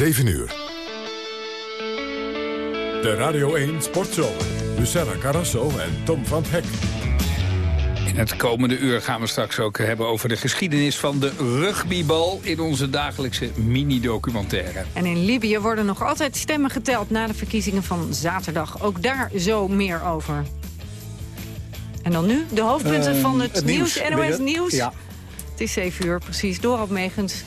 7 uur. De Radio 1 Sportzomer. Lucella Carrasso en Tom van Hek. In het komende uur gaan we straks ook hebben over de geschiedenis van de rugbybal... in onze dagelijkse mini-documentaire. En in Libië worden nog altijd stemmen geteld na de verkiezingen van zaterdag. Ook daar zo meer over. En dan nu de hoofdpunten Ehm, van het, het nieuws, nieuws. NOS Nieuws. Ja. Het is 7 uur, precies. Dorot Megens.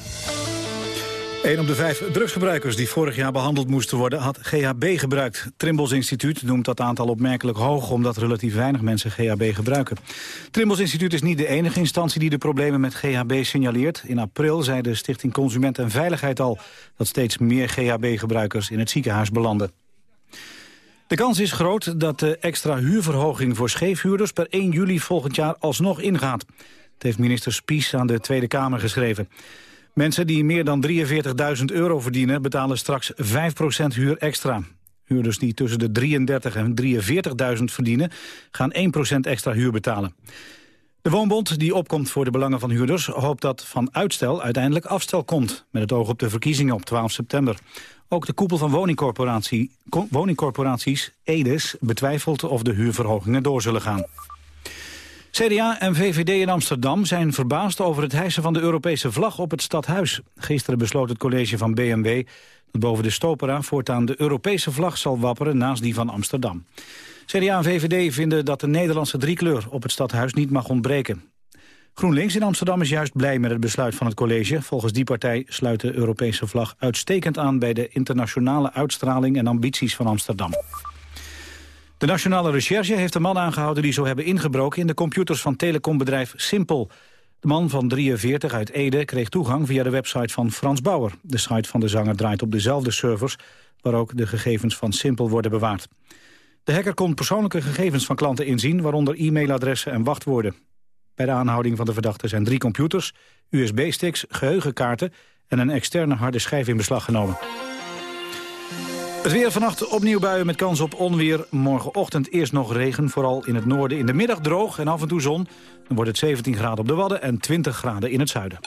Een op de vijf drugsgebruikers die vorig jaar behandeld moesten worden... had GHB gebruikt. Trimbos Instituut noemt dat aantal opmerkelijk hoog... omdat relatief weinig mensen GHB gebruiken. Trimbos Instituut is niet de enige instantie die de problemen met GHB signaleert. In april zei de Stichting Consument en Veiligheid al... dat steeds meer GHB-gebruikers in het ziekenhuis belanden. De kans is groot dat de extra huurverhoging voor scheefhuurders... per 1 juli volgend jaar alsnog ingaat. Het heeft minister Spies aan de Tweede Kamer geschreven. Mensen die meer dan 43.000 euro verdienen... betalen straks 5% huur extra. Huurders die tussen de 33 en 43.000 verdienen... gaan 1% extra huur betalen. De Woonbond, die opkomt voor de belangen van huurders... hoopt dat van uitstel uiteindelijk afstel komt... met het oog op de verkiezingen op 12 september. Ook de koepel van woningcorporatie, co- woningcorporaties, EDES... betwijfelt of de huurverhogingen door zullen gaan. CDA en VVD in Amsterdam zijn verbaasd over het hijsen van de Europese vlag op het stadhuis. Gisteren besloot het college van BMW dat boven de Stopera voortaan de Europese vlag zal wapperen naast die van Amsterdam. CDA en VVD vinden dat de Nederlandse driekleur op het stadhuis niet mag ontbreken. GroenLinks in Amsterdam is juist blij met het besluit van het college. Volgens die partij sluit de Europese vlag uitstekend aan bij de internationale uitstraling en ambities van Amsterdam. De Nationale Recherche heeft een man aangehouden die zou hebben ingebroken in de computers van telecombedrijf Simpel. De man van 43 uit Ede kreeg toegang via de website van Frans Bauer. De site van de zanger draait op dezelfde servers waar ook de gegevens van Simpel worden bewaard. De hacker kon persoonlijke gegevens van klanten inzien, waaronder e-mailadressen en wachtwoorden. Bij de aanhouding van de verdachte zijn drie computers, USB-sticks, geheugenkaarten en een externe harde schijf in beslag genomen. Het weer vannacht opnieuw buien met kans op onweer. Morgenochtend eerst nog regen, vooral in het noorden. In de middag droog en af en toe zon. Dan wordt het 17 graden op de Wadden en 20 graden in het zuiden.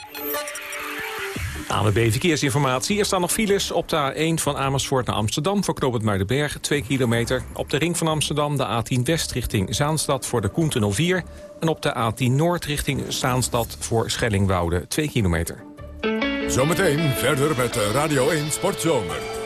ANWB Verkeersinformatie. Er staan nog files op de A1 van Amersfoort naar Amsterdam... voor knooppunt Muidenberg, 2 kilometer. Op de ring van Amsterdam de A10 West richting Zaanstad voor de Koentunnel 4. En op de A10 Noord richting Zaanstad voor Schellingwoude, 2 kilometer. Zometeen verder met de Radio 1 Sportzomer.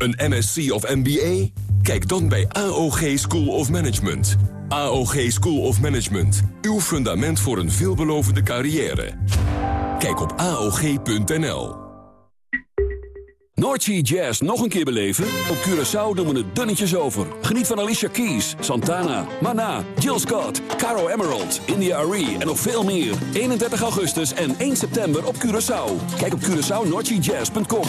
Een MSc of MBA? Kijk dan bij AOG School of Management. AOG School of Management. Uw fundament voor een veelbelovende carrière. Kijk op AOG.nl. Noordsea Jazz nog een keer beleven? Op Curaçao doen we het dunnetjes over. Geniet van Alicia Keys, Santana, Mana, Jill Scott, Caro Emerald, India Arie en nog veel meer. 31 augustus en 1 september op Curaçao. Kijk op CuraçaoNoordseaJazz.com.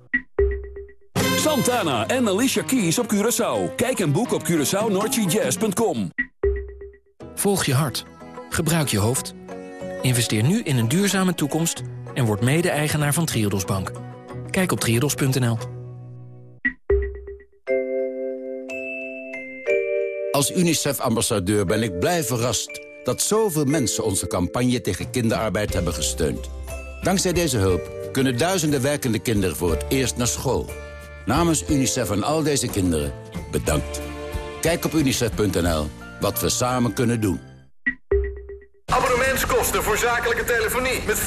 Santana en Alicia Keys op Curaçao. Kijk en boek op CuraçaoNoordseaJazz.com. Volg je hart. Gebruik je hoofd. Investeer nu in een duurzame toekomst en word mede-eigenaar van Triodos Bank. Kijk op triodos.nl. Als UNICEF-ambassadeur ben ik blij verrast dat zoveel mensen onze campagne tegen kinderarbeid hebben gesteund. Dankzij deze hulp kunnen duizenden werkende kinderen voor het eerst naar school. Namens UNICEF en al deze kinderen, bedankt. Kijk op unicef.nl wat we samen kunnen doen. Abonnementskosten voor zakelijke telefonie met 25%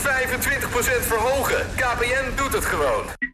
verhogen. KPN doet het gewoon.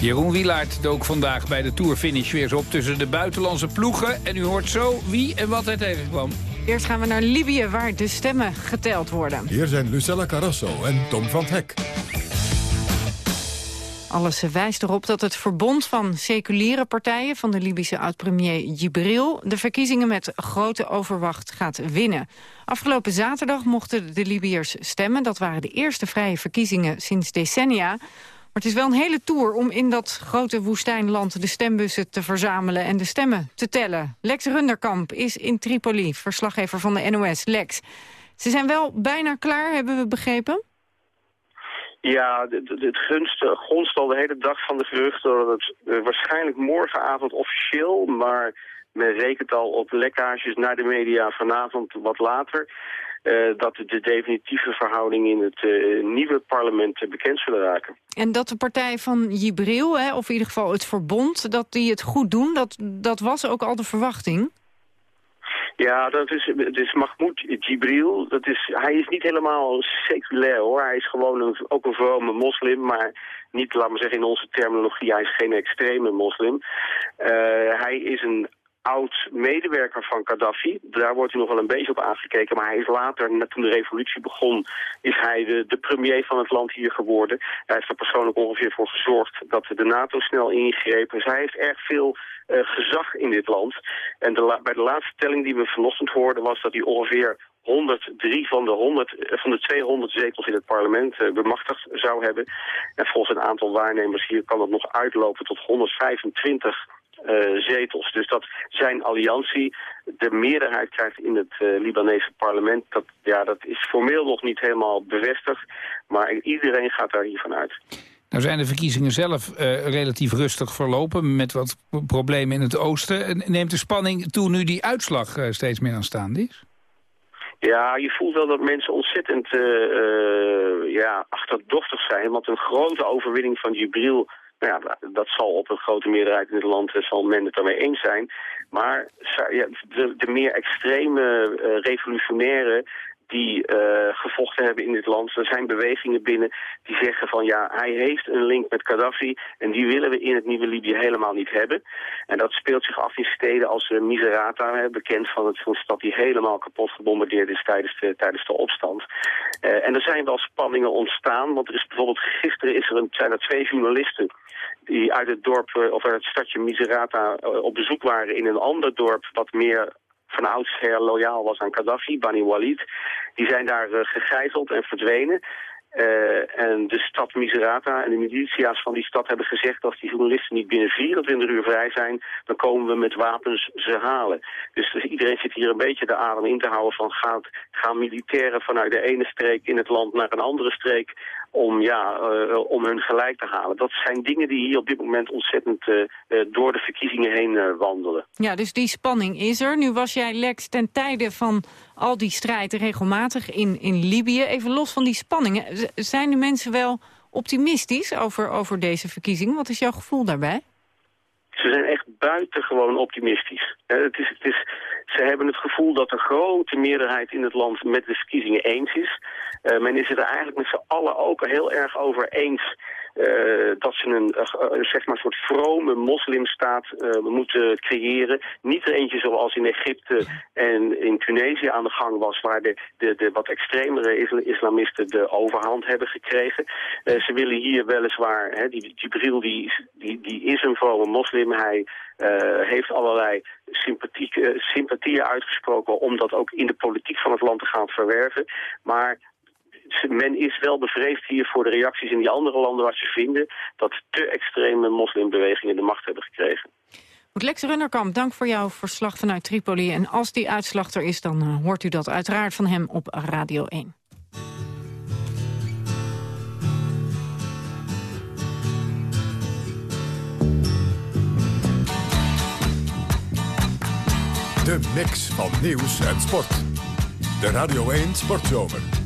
Jeroen Wielaert dook vandaag bij de Tourfinish weer eens op tussen de buitenlandse ploegen. En u hoort zo wie en wat hij tegenkwam. Eerst gaan we naar Libië, waar de stemmen geteld worden. Hier zijn Lucella Carrasso en Tom van Hek. Alles wijst erop dat het verbond van seculiere partijen... van de Libische oud-premier Gibril... de verkiezingen met grote overwacht gaat winnen. Afgelopen zaterdag mochten de Libiërs stemmen. Dat waren de eerste vrije verkiezingen sinds decennia. Maar het is wel een hele tour om in dat grote woestijnland... de stembussen te verzamelen en de stemmen te tellen. Lex Runderkamp is in Tripoli, verslaggever van de NOS. Lex, ze zijn wel bijna klaar, hebben we begrepen? Ja, het gunst gonst al de hele dag van de geruchten dat het uh, waarschijnlijk morgenavond officieel, maar men rekent al op lekkages naar de media vanavond wat later, dat de definitieve verhoudingen in het uh, nieuwe parlement bekend zullen raken. En dat de partij van Jibril, hè, of in ieder geval het verbond, dat die het goed doen, dat, dat was ook al de verwachting? Ja, dat is, het is Mahmoud Jibril. Dat is, hij is niet helemaal seculair hoor. Hij is gewoon een, ook een vrome moslim, maar niet, laat maar zeggen in onze terminologie, hij is geen extreme moslim. Uh, hij is een oud-medewerker van Gaddafi. Daar wordt hij nog wel een beetje op aangekeken. Maar hij is later, net toen de revolutie begon, is hij de, premier van het land hier geworden. Hij heeft er persoonlijk ongeveer voor gezorgd dat de NATO snel ingreep. Dus hij heeft erg veel uh, gezag in dit land. En de bij de laatste telling die we vanochtend hoorden was dat hij ongeveer 103 van de, 100, van de 200 zetels in het parlement uh, bemachtigd zou hebben. En volgens een aantal waarnemers hier kan dat nog uitlopen tot 125 uh, zetels. Dus dat zijn alliantie de meerderheid krijgt in het uh, Libanese parlement. Dat, ja, dat is formeel nog niet helemaal bevestigd, maar iedereen gaat daar hiervan uit. Nou zijn de verkiezingen zelf uh, relatief rustig verlopen... met wat problemen in het oosten. Neemt de spanning toe nu die uitslag steeds meer aanstaande is? Ja, je voelt wel dat mensen ontzettend ja, achterdochtig zijn. Want een grote overwinning van Jibril... Nou ja, dat zal op een grote meerderheid in het land zal men het daarmee eens zijn. Maar ja, de, de meer extreme revolutionaire die uh, gevochten hebben in dit land. Er zijn bewegingen binnen die zeggen van ja, hij heeft een link met Gaddafi en die willen we in het nieuwe Libië helemaal niet hebben. En dat speelt zich af in steden als uh, Miserata, bekend van het, van een stad die helemaal kapot gebombardeerd is tijdens de, tijdens de opstand. Uh, en er zijn wel spanningen ontstaan, want er is bijvoorbeeld gisteren is er een, zijn er twee journalisten die uit het dorp, of uit het stadje Miserata op bezoek waren in een ander dorp wat meer van oudsher loyaal was aan Gaddafi, Bani Walid. Die zijn daar uh, gegijzeld en verdwenen. En de stad Miserata en de militia's van die stad hebben gezegd... dat die journalisten niet binnen 24 uur vrij zijn... dan komen we met wapens ze halen. Dus, dus iedereen zit hier een beetje de adem in te houden van... Gaat, gaan militairen vanuit de ene streek in het land naar een andere streek... om, ja, uh, om hun gelijk te halen. Dat zijn dingen die hier op dit moment ontzettend uh, door de verkiezingen heen wandelen. Ja, dus die spanning is er. Nu was jij, Lex, ten tijde van al die strijd regelmatig in, in Libië. Even los van die spanningen. Zijn de mensen wel optimistisch over, over deze verkiezing? Wat is jouw gevoel daarbij? Ze zijn echt buitengewoon optimistisch. Het is, het is, ze hebben het gevoel dat de grote meerderheid in het land met de verkiezingen eens is. Uh, men is het er eigenlijk met z'n allen ook heel erg over eens uh, dat ze een, zeg maar, soort vrome moslimstaat moeten creëren. Niet er eentje zoals in Egypte en in Tunesië aan de gang was, waar de, de, de wat extremere islamisten de overhand hebben gekregen. ze willen hier weliswaar, hè, die Jibril die, die, die is een vrome moslim, hij heeft allerlei sympathieën uitgesproken om dat ook in de politiek van het land te gaan verwerven. Maar men is wel bevreesd hier voor de reacties in die andere landen waar ze vinden dat te extreme moslimbewegingen de macht hebben gekregen. Goed, Lex Runnerkamp, dank voor jouw verslag vanuit Tripoli. En als die uitslag er is, dan uh, hoort u dat uiteraard van hem op Radio 1. De mix van nieuws en sport. De Radio 1 Sportzomer.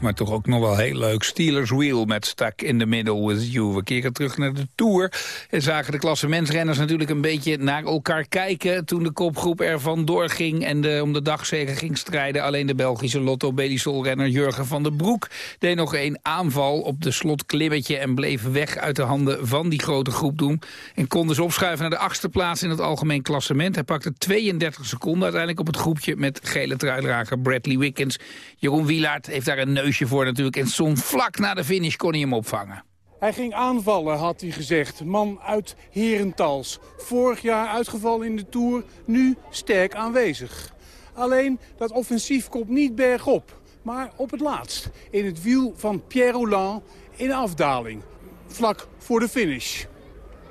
maar toch ook nog wel heel leuk. Steelers Wheel met Stuck in the Middle with You. We keren terug naar de Tour. En zagen de klassementsrenners natuurlijk een beetje naar elkaar kijken... toen de kopgroep er vandoor ging en de, om de dagzegen ging strijden. Alleen de Belgische Lotto Belisol-renner Jurgen van den Broek... deed nog een aanval op de slotklimmetje... en bleef weg uit de handen van die grote groep doen. En kon dus opschuiven naar de achtste plaats in het algemeen klassement. Hij pakte 32 seconden uiteindelijk op het groepje... met gele truidrager Bradley Wickens. Jeroen Wielaert heeft daar een neusje voor natuurlijk. En stond vlak na de finish kon hij hem opvangen. Hij ging aanvallen, had hij gezegd. Man uit Herentals. Vorig jaar uitgevallen in de Tour, nu sterk aanwezig. Alleen dat offensief komt niet bergop, maar op het laatst. In het wiel van Pierre Roland in afdaling. Vlak voor de finish.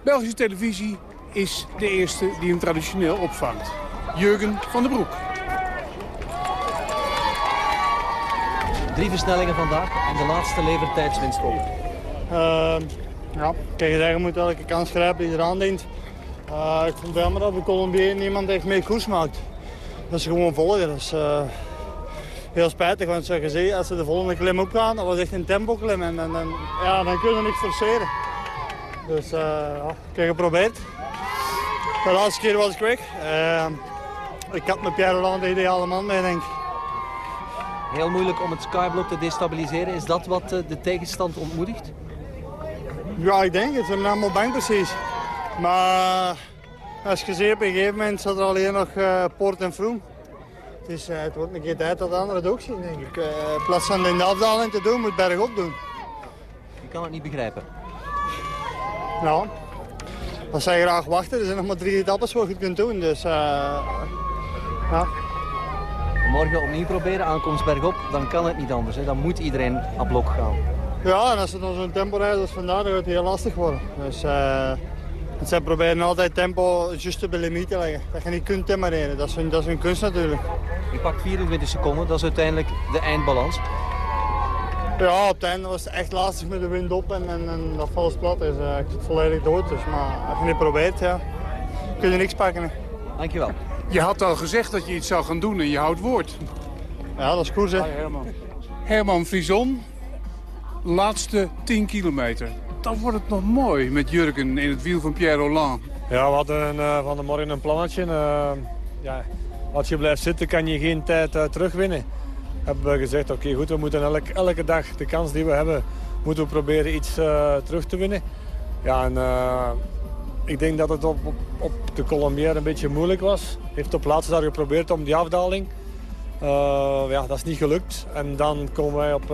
Belgische televisie is de eerste die hem traditioneel opvangt. Jurgen van den Broek. Drie versnellingen vandaag en de laatste levert tijdswinst op. Uh, ja, kan je zeggen, moet elke kans grijpen die eraan dient. Uh, ik vond het jammer dat de Colombië niemand echt mee koers maakt. Dat ze gewoon volgen. Dat is uh, heel spijtig, want zoals je ziet, als ze de volgende klim opgaan, dat was echt een tempo klim. En, ja, dan kunnen we niks forceren. Dus uh, ja, ik heb geprobeerd. De laatste keer was ik weg. ik had met Pierre Roland de ideale man mee, denk ik. Heel moeilijk om het skyblock te destabiliseren. Is dat wat de tegenstand ontmoedigt? Ja, ik denk het. Ze allemaal bang precies. Maar als je ziet, op een gegeven moment zat er alleen nog uh, Poort en Vroom. Dus uh, het wordt een keer tijd dat de anderen het ook zien, denk ik. Uh, in plaats van in de afdaling te doen, moet bergop doen. Ik kan het niet begrijpen. Nou, als zij graag wachten, er zijn nog maar drie etappes waar je het kunt doen. Dus, ja. Morgen opnieuw proberen, aankomst bergop, dan kan het niet anders. Hè. Dan moet iedereen aan blok gaan. Ja, en als ze dan zo'n tempo rijden als vandaag, dan gaat het heel lastig worden. Dus uh, zij proberen altijd tempo juist op de limiet te leggen. Dat je niet kunt tempereren, dat is hun, dat is hun kunst natuurlijk. Je pakt 24 seconden, dat is uiteindelijk de eindbalans. Ja, op het einde was het echt lastig met de wind op en, en, en dat valt plat. Dus uh, ik zit volledig dood. Dus, maar als je niet probeert, ja, kun je niks pakken. Hè. Dankjewel. Je had al gezegd dat je iets zou gaan doen en je houdt woord. Ja, dat is koers hè. Herman. Herman Frison, laatste 10 kilometer. Dan wordt het nog mooi met Jurgen in het wiel van Pierre Roland. Ja, we hadden uh, van de morgen een plannetje. Uh, ja, als je blijft zitten kan je geen tijd uh, terugwinnen. Hebben we gezegd, oké goed, we moeten elke, elke dag de kans die we hebben, moeten we proberen iets terug te winnen. Ja, en ik denk dat het op, op, op de Colombière een beetje moeilijk was. Heeft op laatste daar geprobeerd om die afdaling. ja, dat is niet gelukt. En dan komen wij op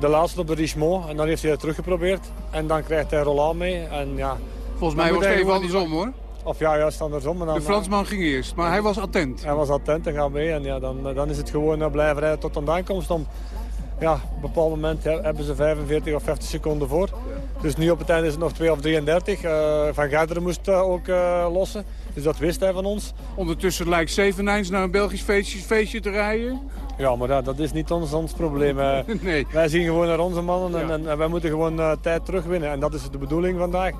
de laatste op de Richemont. En dan heeft hij het teruggeprobeerd. En dan krijgt hij Roland mee. En ja, Volgens mij was het even andersom hoor. Of ja, juist andersom. dan, de Fransman ging eerst, maar hij was attent. Hij was attent en gaat mee. En ja, dan, dan is het gewoon uh, blijven rijden tot de aankomst. Om, ja, op een bepaald moment hebben ze 45 of 50 seconden voor. Dus nu op het einde is het nog 2 of 33. Uh, Van Garderen moest uh, ook uh, lossen. Dus dat wist hij van ons. Ondertussen lijkt Zevenijns naar een Belgisch feestje, feestje te rijden. Ja, maar dat, dat is niet ons, ons probleem. nee. Wij zien gewoon naar onze mannen en, ja. en, en, wij moeten gewoon tijd terugwinnen. En dat is de bedoeling vandaag.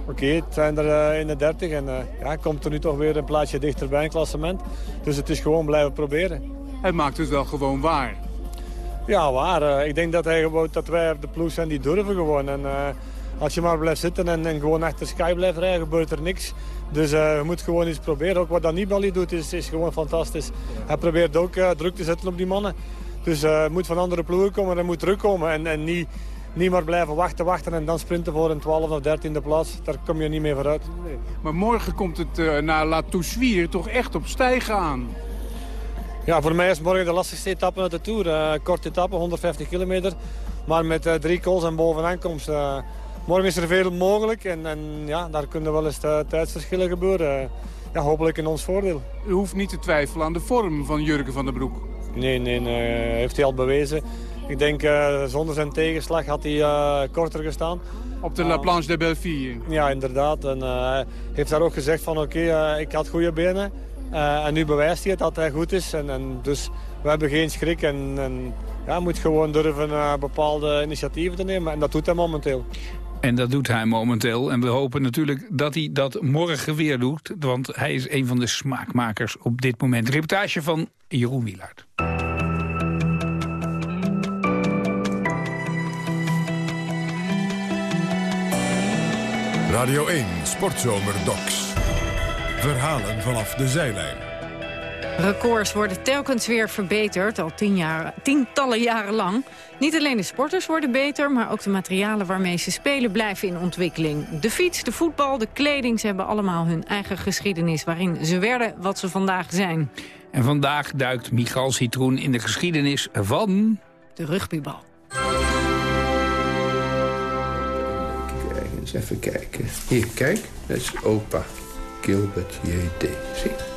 Oké, okay, het zijn er uh, 31 en uh, ja, komt er nu toch weer een plaatsje dichterbij in het klassement. Dus het is gewoon blijven proberen. Hij maakt het wel gewoon waar. Ja, waar. ik denk dat, hij dat wij de ploeg zijn die durven gewoon. En, als je maar blijft zitten en, en gewoon achter Sky blijft rijden, gebeurt er niks. Dus uh, je moet gewoon iets proberen. Ook wat Nibali doet is, is gewoon fantastisch. Hij probeert ook druk te zetten op die mannen. Dus uh, moet van andere ploegen komen en moet terugkomen. En, en niet, niet maar blijven wachten, wachten en dan sprinten voor een 12 of 13e plaats. Daar kom je niet meer vooruit. Maar morgen komt het naar La Toussuire toch echt op stijgen aan. Ja, voor mij is morgen de lastigste etappe uit de Tour. korte etappe, 150 kilometer. Maar met drie calls en bovenaankomst... Morgen is er veel mogelijk en, en ja, daar kunnen wel eens tijdsverschillen gebeuren. Ja, hopelijk in ons voordeel. U hoeft niet te twijfelen aan de vorm van Jurgen van der Broek. Nee, nee, nee heeft hij al bewezen. Ik denk uh, zonder zijn tegenslag had hij uh, korter gestaan. Op de La Planche de Belleville. Ja, inderdaad. En uh, hij heeft daar ook gezegd van oké, okay, ik had goede benen. En nu bewijst hij het dat hij goed is. En, en dus we hebben geen schrik en, en ja, moet gewoon durven bepaalde initiatieven te nemen. En dat doet hij momenteel. En dat doet hij momenteel. En we hopen natuurlijk dat hij dat morgen weer doet. Want hij is een van de smaakmakers op dit moment. Reportage van Jeroen Wielaert. Radio 1 Sportzomer Docs. Verhalen vanaf de zijlijn. Records worden telkens weer verbeterd, al tien jaar, tientallen jaren lang. Niet alleen de sporters worden beter, maar ook de materialen waarmee ze spelen blijven in ontwikkeling. De fiets, de voetbal, de kleding, ze hebben allemaal hun eigen geschiedenis... waarin ze werden wat ze vandaag zijn. En vandaag duikt Michal Citroen in de geschiedenis van... De rugbybal. Kijk eens even kijken. Hier, kijk. Dat is opa Gilbert J.D. Zie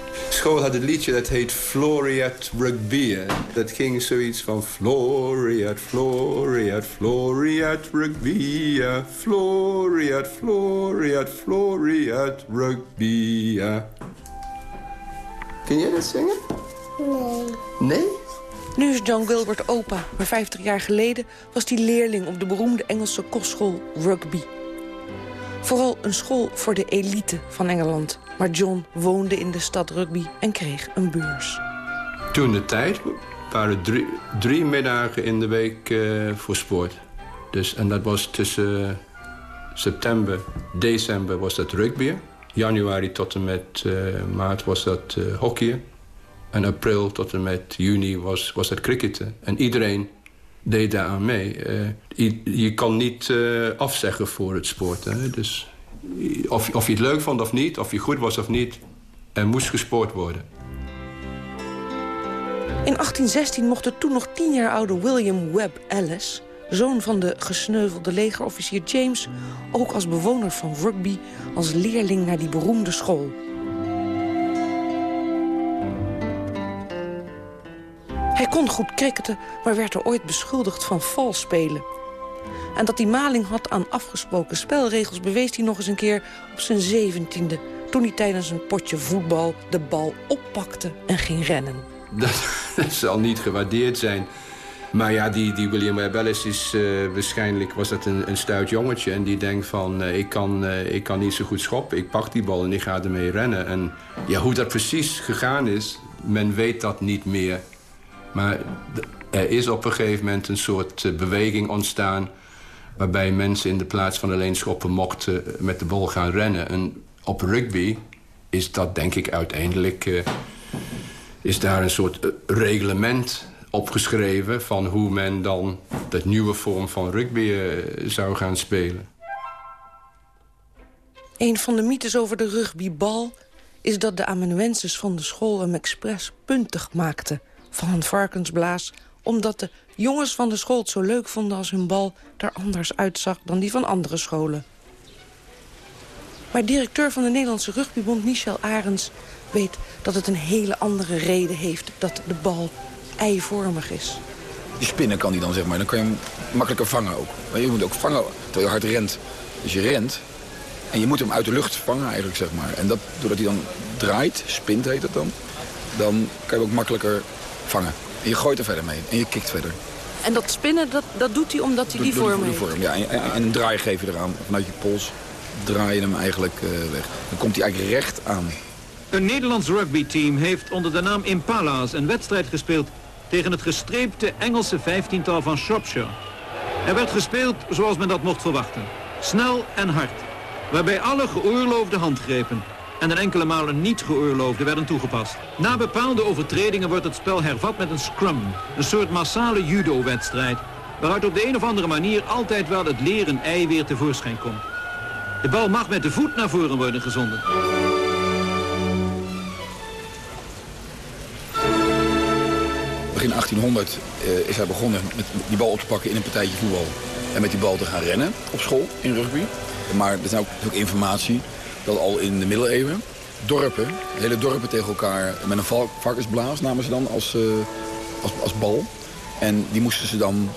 school had een liedje dat heet Floriat Rugby. Dat ging zoiets van Floriat, Floriat, Floriat Rugby. Floriat, Floriat, Floriat Rugby. Kun jij dat zingen? Nee. Nee? Nu is John Gilbert opa, maar 50 jaar geleden was hij leerling op de beroemde Engelse kostschool Rugby. Vooral een school voor de elite van Engeland. Maar John woonde in de stad Rugby en kreeg een beurs. Toen de tijd waren drie, drie middagen in de week uh, voor sport. Dus, en dat was tussen september, december was dat rugby. Januari tot en met uh, maart was dat uh, hockey. En april tot en met juni was, was het cricketen. En iedereen deed daar aan mee. je, je, kan niet afzeggen voor het sport. Hè? Dus of, of je het leuk vond of niet, of je goed was of niet... er moest gesport worden. In 1816 mocht de toen nog tien jaar oude William Webb Ellis... zoon van de gesneuvelde legerofficier James... ook als bewoner van rugby als leerling naar die beroemde school. Hij kon goed cricketen, maar werd er ooit beschuldigd van vals spelen. En dat hij maling had aan afgesproken spelregels... bewees hij nog eens een keer op zijn zeventiende... toen hij tijdens een potje voetbal de bal oppakte en ging rennen. Dat, zal niet gewaardeerd zijn. Maar ja, die, die William Webb Ellis is uh, waarschijnlijk was dat een, een stuit jongetje. En die denkt van, uh, ik, kan, uh, ik kan niet zo goed schoppen. Ik pak die bal en ik ga ermee rennen. En ja, hoe dat precies gegaan is, men weet dat niet meer. Maar er is op een gegeven moment een soort beweging ontstaan waarbij mensen in de plaats van alleen schoppen mochten met de bal gaan rennen. En op rugby is dat denk ik uiteindelijk... Uh, is daar een soort reglement opgeschreven... van hoe men dan dat nieuwe vorm van rugby zou gaan spelen. Een van de mythes over de rugbybal is dat de amanuenses van de school hem expres puntig maakten... van een varkensblaas, omdat de jongens van de school het zo leuk vonden als hun bal er anders uitzag dan die van andere scholen. Maar directeur van de Nederlandse Rugbybond, Michel Arends, weet dat het een hele andere reden heeft dat de bal eivormig is. Die spinnen kan die dan, zeg maar. Dan kan je hem makkelijker vangen ook. Maar je moet ook vangen terwijl je hard rent. Dus je rent en je moet hem uit de lucht vangen eigenlijk, zeg maar. En dat, doordat hij dan draait, spint heet het dan, dan kan je hem ook makkelijker vangen. En je gooit er verder mee en je kikt verder. En dat spinnen, dat, dat doet hij omdat hij die vorm heeft? vorm, ja. En, en, een draai geef je eraan. Vanuit je pols draai je hem eigenlijk uh, weg. Dan komt hij eigenlijk recht aan. Een Nederlands rugbyteam heeft onder de naam Impala's een wedstrijd gespeeld tegen het gestreepte Engelse vijftiental van Shropshire. Er werd gespeeld zoals men dat mocht verwachten. Snel en hard. Waarbij alle geoorloofde handgrepen en een enkele malen niet geoorloofde werden toegepast. Na bepaalde overtredingen wordt het spel hervat met een scrum, een soort massale judo-wedstrijd, waaruit op de een of andere manier altijd wel het leren ei weer tevoorschijn komt. De bal mag met de voet naar voren worden gezonden. Begin 1800 uh, is hij begonnen met die bal op te pakken in een partijtje voetbal. En met die bal te gaan rennen op school in rugby. Maar er is ook, ook informatie dat al in de middeleeuwen dorpen, hele dorpen tegen elkaar met een varkensblaas namen ze dan als, uh, als, als bal. En die moesten ze dan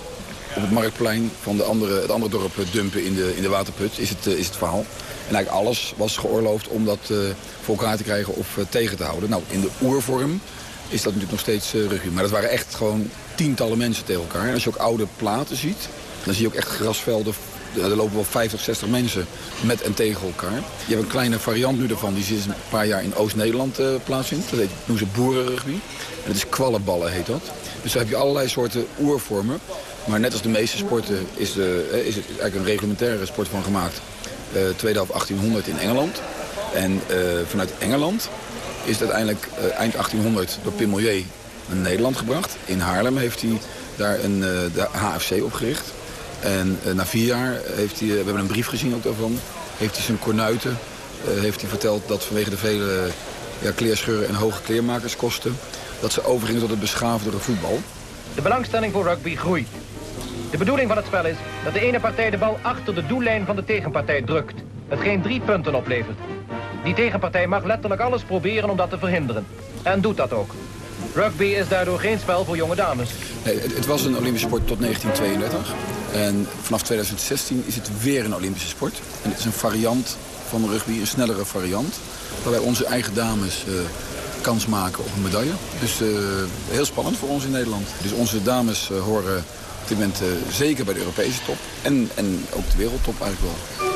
op het marktplein van de andere, het andere dorp dumpen in de, in de waterput, is het, uh, is het verhaal. En eigenlijk alles was geoorloofd om dat uh, voor elkaar te krijgen of tegen te houden. Nou, in de oervorm is dat natuurlijk nog steeds rugby. Maar dat waren echt gewoon tientallen mensen tegen elkaar. En als je ook oude platen ziet, dan zie je ook echt grasvelden er lopen wel 50, 60 mensen met en tegen elkaar. Je hebt een kleine variant nu ervan, die sinds een paar jaar in Oost-Nederland uh, plaatsvindt. Dat heet, noemen ze boerenrugby. En dat is kwallenballen heet dat. Dus daar heb je allerlei soorten oervormen. Maar net als de meeste sporten is, de, eh, is het eigenlijk een reglementaire sport van gemaakt. Uh, tweede half 1800 in Engeland. En vanuit Engeland is het uiteindelijk eind 1800 door Pim naar Nederland gebracht. In Haarlem heeft hij daar een, de HFC opgericht. En uh, na vier jaar heeft hij, we hebben een brief gezien ook daarvan, heeft hij zijn kornuiten, uh, heeft hij verteld dat vanwege de vele ja, kleerscheuren en hoge kleermakerskosten, dat ze overgingen tot het beschaafdere voetbal. De belangstelling voor rugby groeit. De bedoeling van het spel is dat de ene partij de bal achter de doellijn van de tegenpartij drukt. Hetgeen drie punten oplevert. Die tegenpartij mag letterlijk alles proberen om dat te verhinderen. En doet dat ook. Rugby is daardoor geen spel voor jonge dames. Het, was een Olympische sport tot 1932. En vanaf 2016 is het weer een Olympische sport. En het is een variant van rugby, een snellere variant. Waarbij onze eigen dames uh, kans maken op een medaille. Dus uh, heel spannend voor ons in Nederland. Dus onze dames uh, horen op dit moment zeker bij de Europese top. En, en ook de wereldtop eigenlijk wel.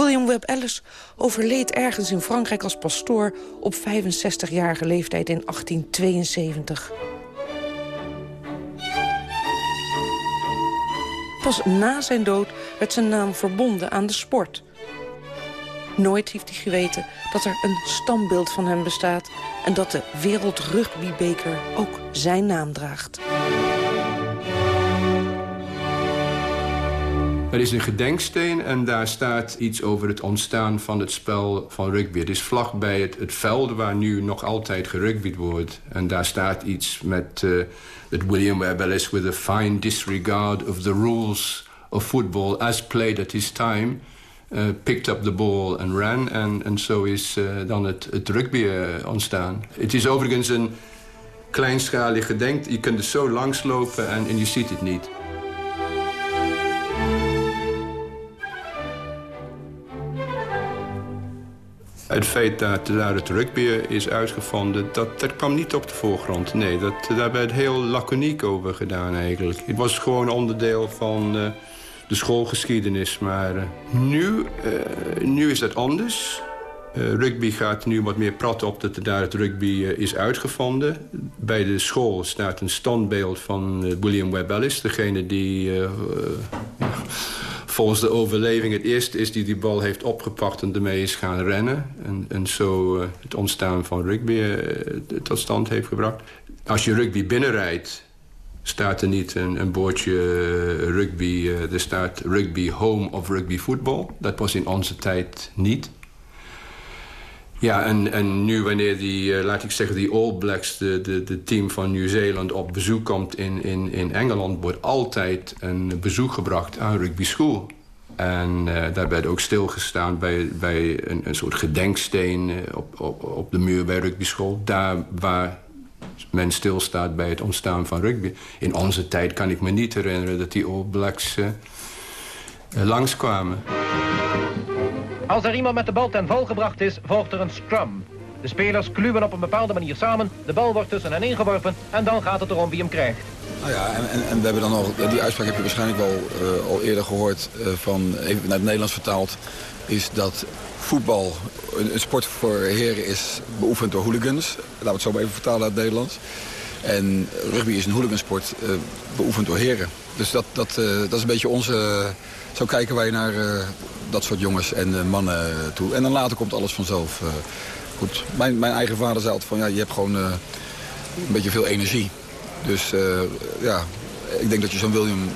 William Webb Ellis overleed ergens in Frankrijk als pastoor op 65-jarige leeftijd in 1872. Pas na zijn dood werd zijn naam verbonden aan de sport. Nooit heeft hij geweten dat er een standbeeld van hem bestaat... en dat de Wereldrugbybeker ook zijn naam draagt. Er is een gedenksteen en daar staat iets over het ontstaan van het spel van rugby. Het is vlakbij het, het veld waar nu nog altijd gerugbied wordt. En daar staat iets met... Uh, that William Webb with a fine disregard of the rules of football as played at his time... Uh, picked up the ball and ran. En, en zo is uh, dan het, het rugby ontstaan. Het is overigens een kleinschalig gedenk. Je kunt er zo langslopen en, en je ziet het niet. Het feit dat het rugby is uitgevonden, dat, dat kwam niet op de voorgrond. Nee, dat, daar werd heel laconiek over gedaan eigenlijk. Het was gewoon onderdeel van uh, de schoolgeschiedenis. Maar uh, nu, uh, nu is dat anders. Rugby gaat nu wat meer praten op dat daar het rugby is uitgevonden. Bij de school staat een standbeeld van William Webb Ellis. Degene die volgens de overleving het eerste is die die bal heeft opgepakt en ermee is gaan rennen. En, zo het ontstaan van rugby tot stand heeft gebracht. Als je rugby binnenrijdt, staat er niet een, een bordje uh, rugby. er staat rugby home of rugby football. Dat was in onze tijd niet. Ja, en, en nu wanneer die, uh, laat ik zeggen, die All Blacks, de, de, team van Nieuw-Zeeland, op bezoek komt in, in, in Engeland, wordt altijd een bezoek gebracht aan rugby school. En uh, daar werd ook stilgestaan bij, bij een, een soort gedenksteen uh, op, op, op de muur bij rugby school. Daar waar men stilstaat bij het ontstaan van rugby. In onze tijd kan ik me niet herinneren dat die All Blacks langskwamen. Als er iemand met de bal ten val gebracht is, volgt er een scrum. De spelers kluwen op een bepaalde manier samen, de bal wordt tussen hen ingeworpen en dan gaat het erom wie hem krijgt. Nou ja, en, en, en we hebben dan al, die uitspraak heb je waarschijnlijk wel uh, al eerder gehoord uh, van, even naar het Nederlands vertaald, is dat voetbal een, sport voor heren is beoefend door hooligans. Laten we het zo maar even vertalen uit het Nederlands. En rugby is een hooligansport uh, beoefend door heren. Dus dat, dat, dat is een beetje onze... zo kijken wij naar dat soort jongens en mannen toe. En dan later komt alles vanzelf. goed, mijn, mijn eigen vader zei altijd van... ja, je hebt gewoon een beetje veel energie. Dus ja, ik denk dat je zo'n William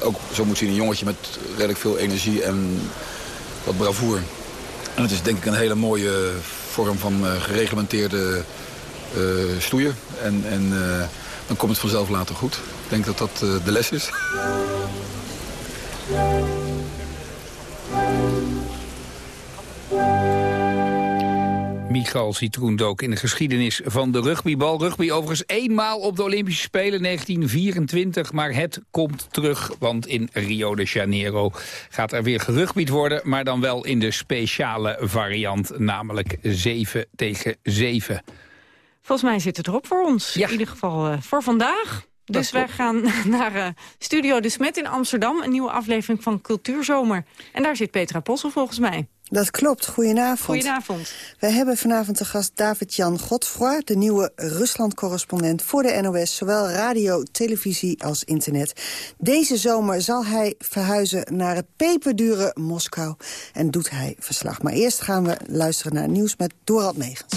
ook zo moet zien. Een jongetje met redelijk veel energie en wat bravoer. En het is denk ik een hele mooie vorm van gereglementeerde uh, stoeien. En, en dan komt het vanzelf later goed. Ik denk dat dat de les is. Michal Citroendook in de geschiedenis van de rugbybal. Rugby overigens eenmaal op de Olympische Spelen 1924, maar het komt terug. Want in Rio de Janeiro gaat er weer gerugbied worden, maar dan wel in de speciale variant, namelijk 7 tegen 7. Volgens mij zit het erop voor ons, ja. in ieder geval uh, voor vandaag. Dus wij gaan naar uh, Studio De Smet in Amsterdam. Een nieuwe aflevering van Cultuurzomer. En daar zit Petra Possel volgens mij. Dat klopt. Goedenavond. Goedenavond. Wij hebben vanavond de gast David-Jan Godfroy... de nieuwe Rusland-correspondent voor de NOS... zowel radio, televisie als internet. Deze zomer zal hij verhuizen naar het peperdure Moskou. En doet hij verslag. Maar eerst gaan we luisteren naar het nieuws met Dorald Megens.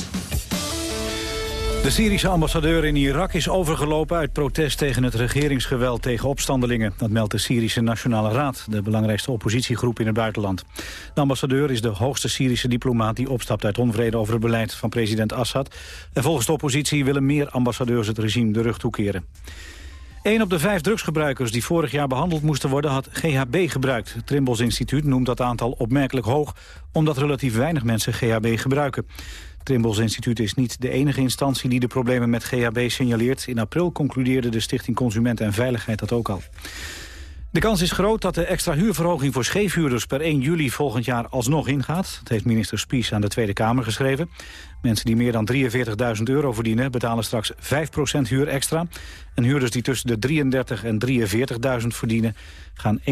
De Syrische ambassadeur in Irak is overgelopen uit protest tegen het regeringsgeweld tegen opstandelingen. Dat meldt de Syrische Nationale Raad, de belangrijkste oppositiegroep in het buitenland. De ambassadeur is de hoogste Syrische diplomaat die opstapt uit onvrede over het beleid van president Assad. En volgens de oppositie willen meer ambassadeurs het regime de rug toekeren. Een op de vijf drugsgebruikers die vorig jaar behandeld moesten worden had GHB gebruikt. Het Trimbos Instituut noemt dat aantal opmerkelijk hoog, omdat relatief weinig mensen GHB gebruiken. Trimbos Instituut is niet de enige instantie die de problemen met GHB signaleert. In april concludeerde de Stichting Consument en Veiligheid dat ook al. De kans is groot dat de extra huurverhoging voor scheefhuurders per 1 juli volgend jaar alsnog ingaat. Dat heeft minister Spies aan de Tweede Kamer geschreven. Mensen die meer dan 43.000 euro verdienen betalen straks 5% huur extra. En huurders die tussen de 33.000 en 43.000 verdienen gaan 1%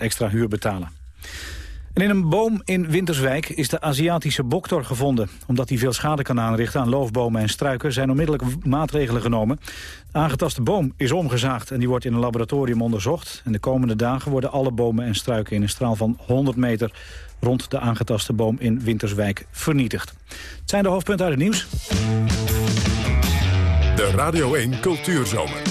extra huur betalen. In een boom in Winterswijk is de Aziatische boktor gevonden. Omdat hij veel schade kan aanrichten aan loofbomen en struiken... zijn onmiddellijk maatregelen genomen. De aangetaste boom is omgezaagd en die wordt in een laboratorium onderzocht. En de komende dagen worden alle bomen en struiken... in een straal van 100 meter rond de aangetaste boom in Winterswijk vernietigd. Het zijn de hoofdpunten uit het nieuws. De Radio 1 Cultuurzomer.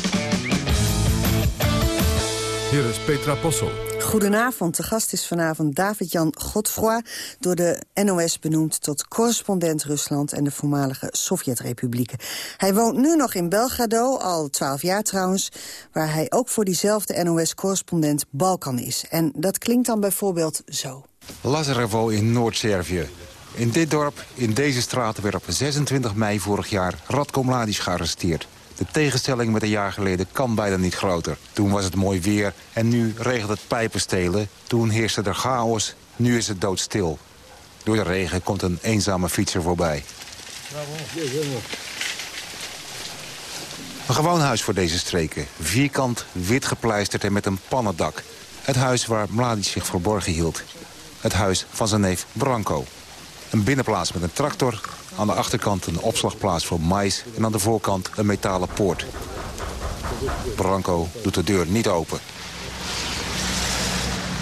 Hier is Petra Possel. Goedenavond. De gast is vanavond David-Jan Godfroy... door de NOS benoemd tot correspondent Rusland... en de voormalige Sovjet-republieken. Hij woont nu nog in Belgrado, al twaalf jaar trouwens... waar hij ook voor diezelfde NOS-correspondent Balkan is. En dat klinkt dan bijvoorbeeld zo. Lazarevo in Noord-Servië. In dit dorp, in deze straat, werd op 26 mei vorig jaar Radko Mladic gearresteerd. De tegenstelling met een jaar geleden kan bijna niet groter. Toen was het mooi weer en nu regent het pijpenstelen. Toen heerste er chaos, nu is het doodstil. Door de regen komt een eenzame fietser voorbij. Een gewoon huis voor deze streken. Vierkant, wit gepleisterd en met een pannendak. Het huis waar Mladic zich verborgen hield. Het huis van zijn neef Branko. Een binnenplaats met een tractor, aan de achterkant een opslagplaats voor mais... en aan de voorkant een metalen poort. Branko doet de deur niet open.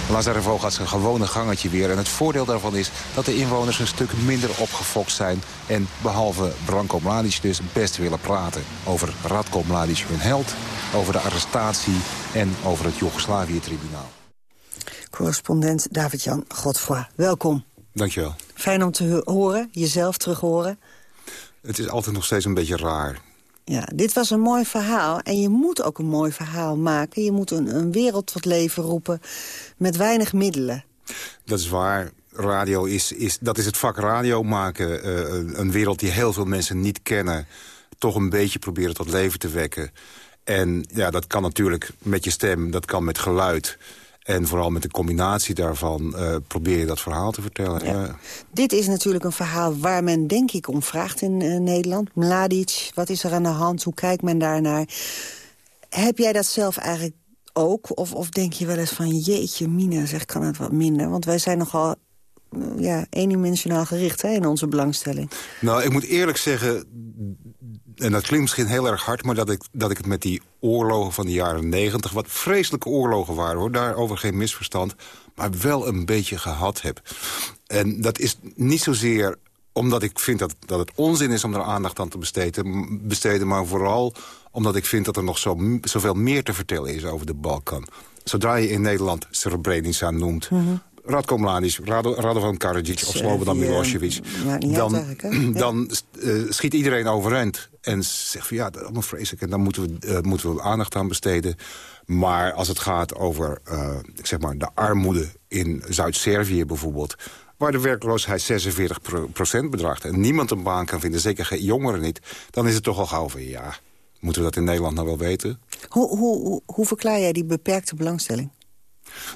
Lazarevo gaat zijn gewone gangetje weer. En het voordeel daarvan is dat de inwoners een stuk minder opgefokt zijn. En behalve Branko Mladic dus best willen praten. Over Radko Mladic, hun held. Over de arrestatie en over het Joegoslavië-tribunaal. Correspondent David-Jan Godfroy, welkom. Dankjewel. Fijn om te horen, jezelf terug horen. Het is altijd nog steeds een beetje raar. Ja, dit was een mooi verhaal. En je moet ook een mooi verhaal maken. Je moet een, een wereld tot leven roepen met weinig middelen. Dat is waar. Radio is, is, dat is het vak radio maken. Uh, een wereld die heel veel mensen niet kennen. Toch een beetje proberen tot leven te wekken. En ja, dat kan natuurlijk met je stem, dat kan met geluid. En vooral met de combinatie daarvan uh, probeer je dat verhaal te vertellen. Ja. Dit is natuurlijk een verhaal waar men denk ik om vraagt in uh, Nederland. Mladic, wat is er aan de hand? Hoe kijkt men daarnaar? Heb jij dat zelf eigenlijk ook? Of, of denk je wel eens van jeetje Mina, zeg kan het wat minder? Want wij zijn nogal uh, ja, eendimensionaal gericht hè, in onze belangstelling. Nou, ik moet eerlijk zeggen en dat klinkt misschien heel erg hard... maar dat ik, dat ik het met die oorlogen van de jaren negentig... wat vreselijke oorlogen waren, hoor, daarover geen misverstand... maar wel een beetje gehad heb. En dat is niet zozeer omdat ik vind dat, dat het onzin is om er aandacht aan te besteden, besteden... maar vooral omdat ik vind dat er nog zo, zoveel meer te vertellen is over de Balkan. Zodra je in Nederland Srebrenica noemt... Mm Radko Mladic, Rado, Radovan Karadzic of Slobodan Milosevic... dan, dan uh, schiet iedereen overeind en zegt van ja, dat is allemaal vreselijk... en dan moeten we, uh, moeten we aandacht aan besteden. Maar als het gaat over uh, zeg maar de armoede in Zuid-Servië bijvoorbeeld waar de werkloosheid 46% bedraagt... en niemand een baan kan vinden, zeker geen jongeren niet... dan is het toch al gauw van ja, moeten we dat in Nederland nou wel weten? Hoe, hoe, hoe verklaar jij die beperkte belangstelling?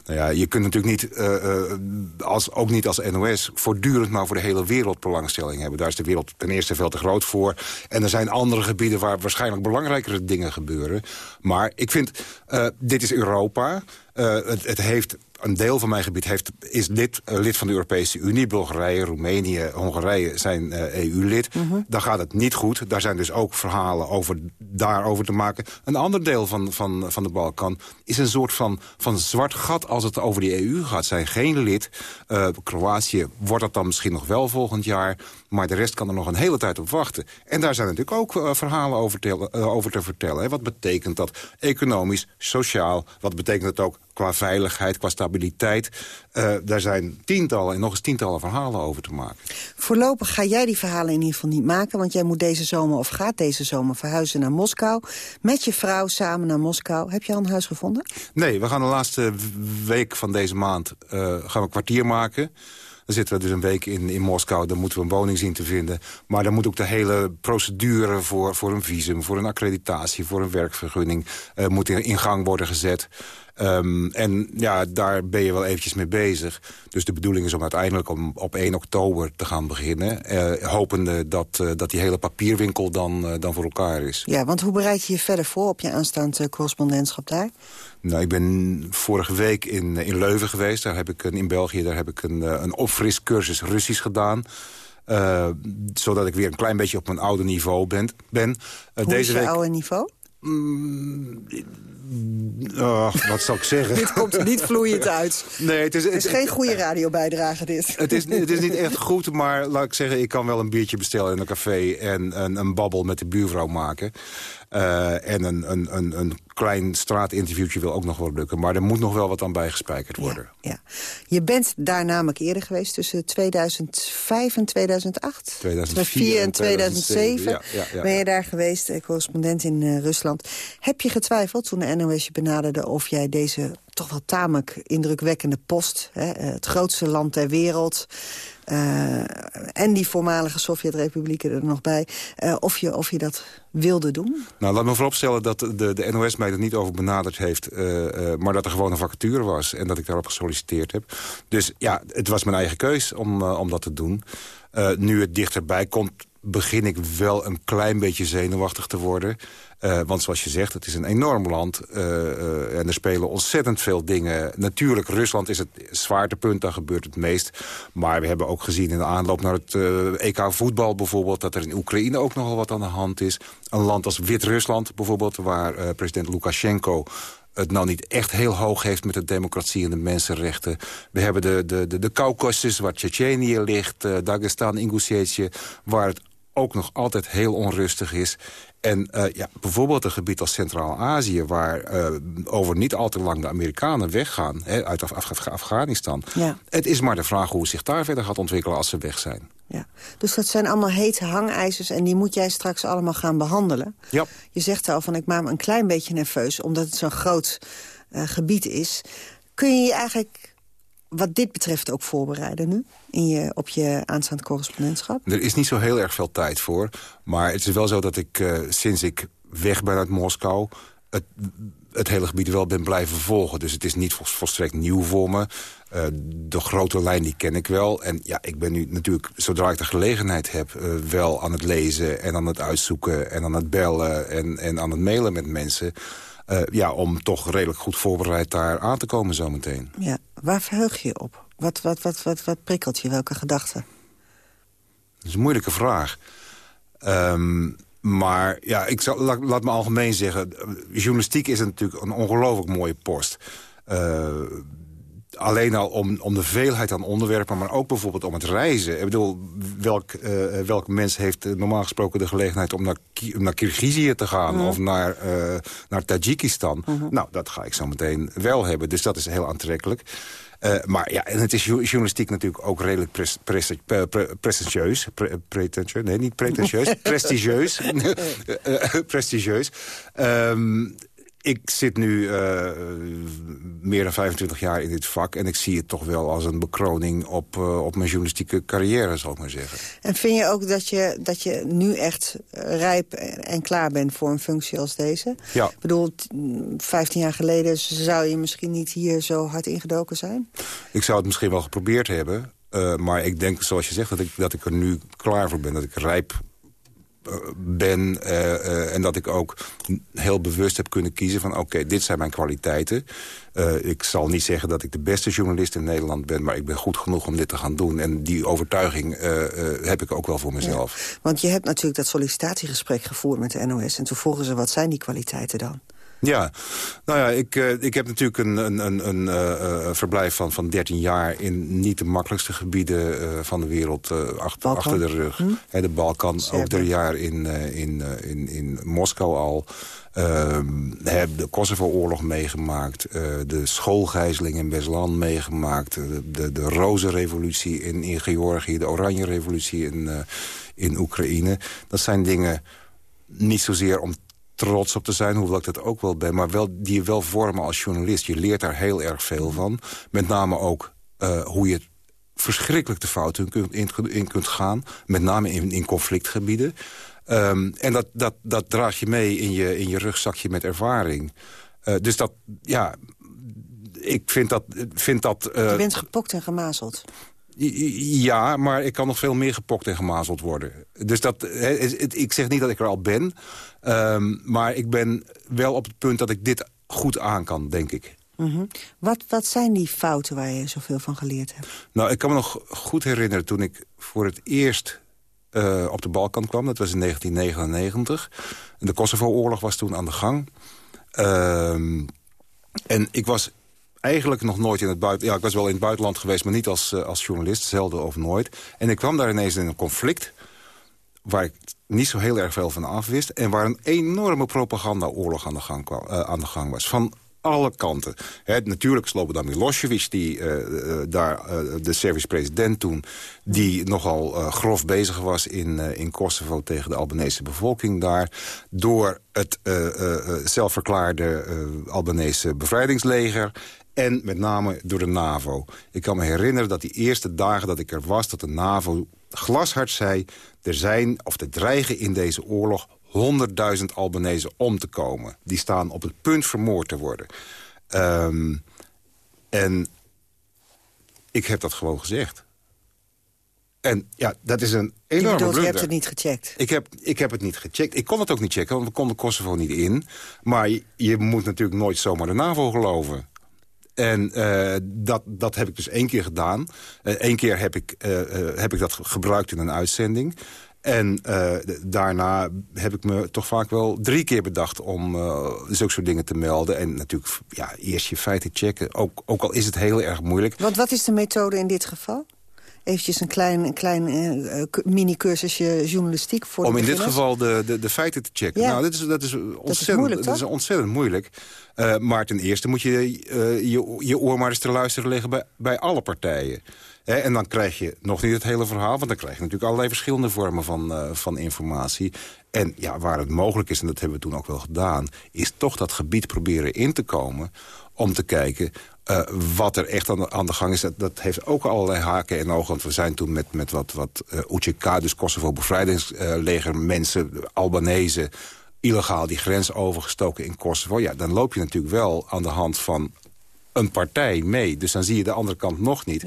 Nou ja, je kunt natuurlijk niet, uh, uh, als, ook niet als NOS... voortdurend maar voor de hele wereld belangstelling hebben. Daar is de wereld ten eerste veel te groot voor. En er zijn andere gebieden waar waarschijnlijk belangrijkere dingen gebeuren. Maar ik vind, uh, dit is Europa. Het, het, heeft een deel van mijn gebied heeft, is lid, uh, lid van de Europese Unie. Bulgarije, Roemenië, Hongarije zijn uh, EU-lid. Mm -hmm. Daar gaat het niet goed. Daar zijn dus ook verhalen over, daarover te maken. Een ander deel van, van, van de Balkan is een soort van, van zwart gat als het over die EU gaat. Zijn geen lid. Uh, Kroatië wordt dat dan misschien nog wel volgend jaar. Maar de rest kan er nog een hele tijd op wachten. En daar zijn natuurlijk ook verhalen over te, over te vertellen. Hè. Wat betekent dat economisch, sociaal? Wat betekent het ook qua veiligheid, qua stabiliteit. Uh, daar zijn tientallen en nog eens tientallen verhalen over te maken. Voorlopig ga jij die verhalen in ieder geval niet maken... want jij moet deze zomer of gaat deze zomer verhuizen naar Moskou... met je vrouw samen naar Moskou. Heb je al een huis gevonden? Nee, we gaan de laatste week van deze maand uh, gaan we een kwartier maken... Dan zitten we dus een week in, in Moskou, dan moeten we een woning zien te vinden. Maar dan moet ook de hele procedure voor, voor een visum, voor een accreditatie... voor een werkvergunning, uh, moet in, in gang worden gezet. Ehm, en ja, daar ben je wel eventjes mee bezig. Dus de bedoeling is om uiteindelijk om, op 1 oktober te gaan beginnen. Eh, hopende dat, eh, dat die hele papierwinkel dan, eh, dan voor elkaar is. Ja, want hoe bereid je je verder voor op je aanstaand eh, correspondentschap daar? Nou, ik ben vorige week in, in Leuven geweest. Daar heb ik een, in België daar heb ik een, een opfriscursus Russisch gedaan. Zodat ik weer een klein beetje op mijn oude niveau ben. ben. Hoe is je oude niveau? Oh, wat zal ik zeggen? dit komt niet vloeiend uit. Nee, het is, Het is geen goede radiobijdrage, dit. Het is, het is niet echt goed, maar laat ik zeggen... ik kan wel een biertje bestellen in een café... en een, een babbel met de buurvrouw maken. Eh, en een, een, een, een klein straatinterviewtje wil ook nog wel lukken. Maar er moet nog wel wat aan bijgespijkerd worden. Ja. Je bent daar namelijk eerder geweest tussen 2005 en 2008. 2004 en 2007 ja, ja, ja. ben je daar geweest, eh, correspondent in eh, Rusland. Heb je getwijfeld toen de NOS je benaderde... of jij deze toch wel tamelijk indrukwekkende post... Hè, het grootste land ter wereld... eh, en die voormalige Sovjet-republieken er nog bij... eh, of, je, of je dat wilde doen? Nou, laat me vooropstellen dat de, de NOS mij er niet over benaderd heeft... eh, maar dat er gewoon een vacature was en dat ik daarop gesolliciteerd heb. Dus ja, het was mijn eigen keus om, om dat te doen. Nu het dichterbij komt, begin ik wel een klein beetje zenuwachtig te worden. Eh, want zoals je zegt, het is een enorm land. eh, eh, en er spelen ontzettend veel dingen. Natuurlijk, Rusland is het zwaartepunt, daar gebeurt het meest. Maar we hebben ook gezien in de aanloop naar het EK voetbal bijvoorbeeld... dat er in Oekraïne ook nogal wat aan de hand is. Een land als Wit-Rusland bijvoorbeeld, waar president Lukashenko het nou niet echt heel hoog heeft met de democratie en de mensenrechten. We hebben de, de, de, de Caucasus, waar Tsjetsjenië ligt, Dagestan, Ingushetie... waar het ook nog altijd heel onrustig is. En eh, ja, bijvoorbeeld een gebied als Centraal-Azië... waar eh, over niet al te lang de Amerikanen weggaan hè, uit Af- Af- Afghanistan. Ja. Het is maar de vraag hoe het zich daar verder gaat ontwikkelen als ze weg zijn. Ja. Dus dat zijn allemaal hete hangijzers en die moet jij straks allemaal gaan behandelen. Ja. Je zegt al van ik maak me een klein beetje nerveus... omdat het zo'n groot eh, gebied is. Kun je je eigenlijk wat dit betreft ook voorbereiden nu? In je, op je aanstaand correspondentschap? Er is niet zo heel erg veel tijd voor. Maar het is wel zo dat ik eh, sinds ik weg ben uit Moskou... Het, het hele gebied wel ben blijven volgen. Dus het is niet vol- volstrekt nieuw voor me. Eh, de grote lijn die ken ik wel. En ja, ik ben nu natuurlijk, zodra ik de gelegenheid heb... eh, wel aan het lezen en aan het uitzoeken en aan het bellen... en, en aan het mailen met mensen... Ja, om toch redelijk goed voorbereid daar aan te komen zometeen. Ja. Waar verheug je je op? Wat, wat, wat, wat, wat prikkelt je? Welke gedachten? Dat is een moeilijke vraag. Ehm, maar ja, ik zal, laat, me algemeen zeggen... eh, journalistiek is natuurlijk een ongelooflijk mooie post. Eh, alleen al om, om de veelheid aan onderwerpen... maar ook bijvoorbeeld om het reizen. Ik bedoel, welk, eh, welk mens heeft eh, normaal gesproken de gelegenheid... om naar, Ki- naar Kirgizië te gaan Mhm. of naar, eh, naar Tajikistan? Nou, dat ga ik zo meteen wel hebben. Dus dat is heel aantrekkelijk. Eh, maar ja, en het is jo- journalistiek natuurlijk ook redelijk pres, pres, pre- pre- prestigieus. Pre- pretentieus, nee, niet pretentieus. prestigieus. Eh, eh, prestigieus. Ehm, ik zit nu eh, meer dan 25 jaar in dit vak... en ik zie het toch wel als een bekroning op, eh, op mijn journalistieke carrière, zal ik maar zeggen. En vind je ook dat je, dat je nu echt eh, rijp en klaar bent voor een functie als deze? Ja. Ik bedoel, t- mm, 15 jaar geleden zou je misschien niet hier zo hard ingedoken zijn? Ik zou het misschien wel geprobeerd hebben. maar ik denk, zoals je zegt, dat ik, dat ik er nu klaar voor ben. Dat ik rijp ben eh, eh, en dat ik ook heel bewust heb kunnen kiezen van... oké, dit zijn mijn kwaliteiten. Eh, ik zal niet zeggen dat ik de beste journalist in Nederland ben... maar ik ben goed genoeg om dit te gaan doen. En die overtuiging heb ik ook wel voor mezelf. Want je hebt natuurlijk dat sollicitatiegesprek gevoerd met de NOS... en toen vroegen ze, wat zijn die kwaliteiten dan? Ja, nou ja, ik, eh, ik heb natuurlijk een, een, een, een eh, eh, verblijf van, van 13 jaar... in niet de makkelijkste gebieden van de wereld achter, achter de rug. Hm? De Balkan, ook drie jaar in, in, in, in Moskou al. Ehm, heb de Kosovo-oorlog meegemaakt. de schoolgijzeling in Beslan meegemaakt. de, de Rozenrevolutie in, in Georgië. De Oranje-revolutie in, in Oekraïne. Dat zijn dingen niet zozeer om trots op te zijn, hoewel ik dat ook wel ben... maar wel, die je wel vormen als journalist. Je leert daar heel erg veel van. Met name ook eh, hoe je verschrikkelijk de fouten in kunt, in, in kunt gaan. Met name in, in conflictgebieden. Ehm, en dat, dat, dat draag je mee in je, in je rugzakje met ervaring. Eh, dus dat, ja, ik vind dat... Vind dat eh, Je bent gepokt en gemazeld. Ja, maar ik kan nog veel meer gepokt en gemazeld worden. Dus dat, ik zeg niet dat ik er al ben. ehm, maar ik ben wel op het punt dat ik dit goed aan kan, denk ik. Mhm. wat, wat zijn die fouten waar je zoveel van geleerd hebt? Nou, ik kan me nog goed herinneren toen ik voor het eerst eh, op de Balkan kwam. Dat was in 1999. En de Kosovo-oorlog was toen aan de gang. Ehm, en ik was eigenlijk nog nooit in het buitenland... Ja, ik was wel in het buitenland geweest, maar niet als, eh, als journalist. Zelden of nooit. En ik kwam daar ineens in een conflict... waar ik niet zo heel erg veel van afwist... en waar een enorme propagandaoorlog aan de gang, eh, aan de gang was. Van alle kanten. Hè, natuurlijk Slobodan Milosevic, die eh, daar de Servische president toen... die nogal grof bezig was in, in Kosovo tegen de Albanese bevolking daar... door het zelfverklaarde Albanese bevrijdingsleger... en met name door de NAVO. Ik kan me herinneren dat die eerste dagen dat ik er was... dat de NAVO glashard zei... er zijn, of er dreigen in deze oorlog 100.000 Albanese om te komen. Die staan op het punt vermoord te worden. Ehm, en ik heb dat gewoon gezegd. En ja, dat is een enorme bedoelt, je blunder. hebt het niet gecheckt. Ik heb, ik heb het niet gecheckt. Ik kon het ook niet checken, want we konden Kosovo niet in. Maar je, je moet natuurlijk nooit zomaar de NAVO geloven. En eh, dat, dat heb ik dus één keer gedaan. Eén één keer heb ik, eh, eh, heb ik dat gebruikt in een uitzending. En eh, daarna heb ik me toch vaak wel drie keer bedacht... om eh, zulke soort dingen te melden. En natuurlijk ja, eerst je feiten checken. Ook, ook al is het heel erg moeilijk. Want wat is de methode in dit geval? Eventjes een klein, een klein eh, mini-cursusje journalistiek voor Om in dit geval de, de, de feiten te checken. Ja. Nou, dit is, dat is ontzettend, moeilijk, dat is toch? ontzettend moeilijk. Eh, maar ten eerste moet je je, je oor maar eens te luisteren leggen bij, bij alle partijen. En dan krijg je nog niet het hele verhaal... want dan krijg je natuurlijk allerlei verschillende vormen van, van informatie. En ja, waar het mogelijk is, en dat hebben we toen ook wel gedaan... is toch dat gebied proberen in te komen om te kijken eh, wat er echt aan de, aan de gang is. Dat, dat heeft ook allerlei haken en ogen. Want we zijn toen met, met wat, wat eh UCK, dus Kosovo bevrijdingsleger... mensen, Albanese, illegaal die grens overgestoken in Kosovo. Ja, dan loop je natuurlijk wel aan de hand van een partij mee. Dus dan zie je de andere kant nog niet.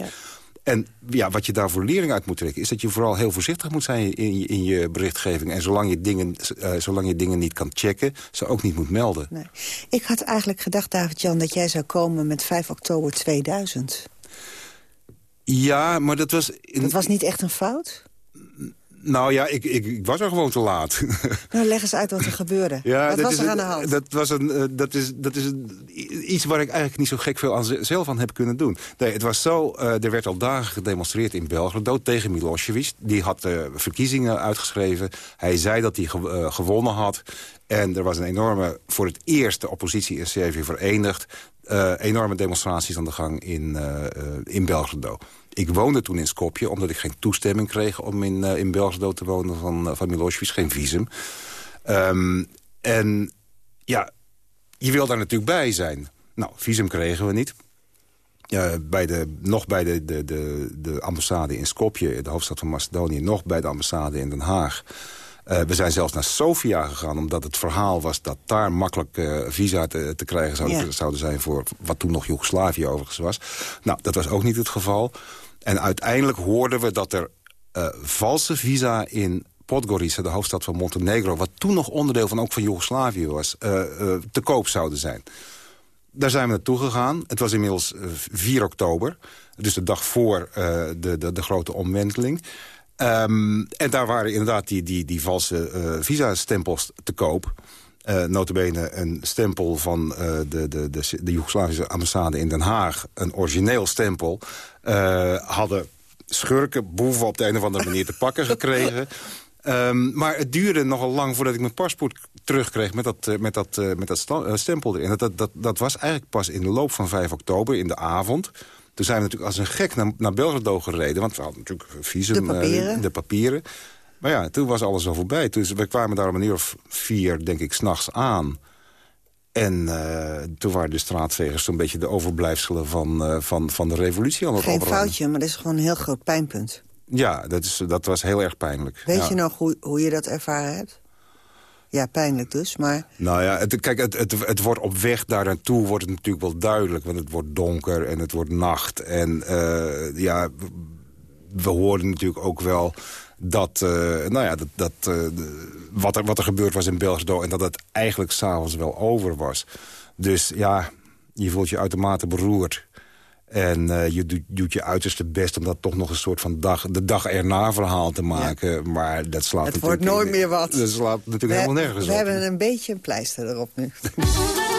En ja, wat je daar voor lering uit moet trekken... is dat je vooral heel voorzichtig moet zijn in je, in je berichtgeving. En zolang je, dingen, eh, zolang je dingen niet kan checken... ze ook niet moet melden. Nee. Ik had eigenlijk gedacht, David-Jan, dat jij zou komen met 5 oktober 2000. Ja, maar dat was... In... Dat was niet echt een fout? Nou ja, ik, ik, ik was er gewoon te laat. Nou, leg eens uit wat er gebeurde. Ja, wat was er een- aan de hand? Dat, was een, eh, dat, is, dat is een- iets waar ik eigenlijk niet zo gek veel aan ze- zelf aan heb kunnen doen. Nee, het was zo, eh, er werd al dagen gedemonstreerd in Belgrado tegen Milosevic. Die had eh, verkiezingen uitgeschreven. Hij zei dat hij ge- gewonnen had. En er was een enorme, voor het eerst de oppositie in Servië verenigd. enorme demonstraties aan de gang in, in Belgrado. Ik woonde toen in Skopje, omdat ik geen toestemming kreeg... om in, eh, in Belgrado te wonen van, eh, van Milosevic, geen visum. Ehm, en ja, je wil daar natuurlijk bij zijn. Nou, visum kregen we niet. Bij de, nog bij de, de, de, de ambassade in Skopje, de hoofdstad van Macedonië... nog bij de ambassade in Den Haag. Eh, we zijn zelfs naar Sofia gegaan, omdat het verhaal was... dat daar makkelijk eh, visa te, te krijgen zouden, zijn... voor wat toen nog Joegoslavië overigens was. Nou, dat was ook niet het geval. En uiteindelijk hoorden we dat er eh, valse visa in Podgorica, de hoofdstad van Montenegro... wat toen nog onderdeel van ook van Joegoslavië was, te koop zouden zijn. Daar zijn we naartoe gegaan. Het was inmiddels eh, 4 oktober. Dus de dag voor de, de, de grote omwenteling. Ehm, en daar waren inderdaad die, die, die valse eh visa-stempels te koop. Eh notabene een stempel van eh, de, de, de, de Joegoslavische ambassade in Den Haag. Een origineel stempel. hadden schurken, boeven op de een of andere manier te pakken gekregen. Ehm, maar het duurde nogal lang voordat ik mijn paspoort terugkreeg met dat, met dat, met dat stempel erin. Dat, dat, dat, dat was eigenlijk pas in de loop van 5 oktober, in de avond. Toen zijn we natuurlijk als een gek naar, naar Belgrado gereden. Want we hadden natuurlijk visum, De eh, papieren. de papieren. Maar ja, toen was alles al voorbij. Dus we kwamen daar om een uur of vier, denk ik, s'nachts aan. En eh, toen waren de straatvegers zo'n beetje de overblijfselen van, eh, van, van de revolutie het Geen opruimen. foutje, maar dat is gewoon een heel groot pijnpunt. Ja, dat, is, dat was heel erg pijnlijk. Weet ja. je nog hoe, hoe je dat ervaren hebt? Ja, pijnlijk dus, maar... Nou ja, het, kijk, het, het, wordt op weg daar naartoe wordt het natuurlijk wel duidelijk. Want het wordt donker en het wordt nacht. En uh, ja, we hoorden natuurlijk ook wel dat, uh, nou ja, dat, dat, uh, wat, er, wat er gebeurd was in België... en dat het eigenlijk s'avonds wel over was. Dus ja, je voelt je uitermate beroerd. En uh, je doet, doet, je uiterste best om dat toch nog een soort van dag, de dag erna verhaal te maken. Maar dat slaat het natuurlijk... wordt nooit meer wat. Dat slaat natuurlijk we, helemaal nergens we op. We hebben een beetje een pleister erop nu.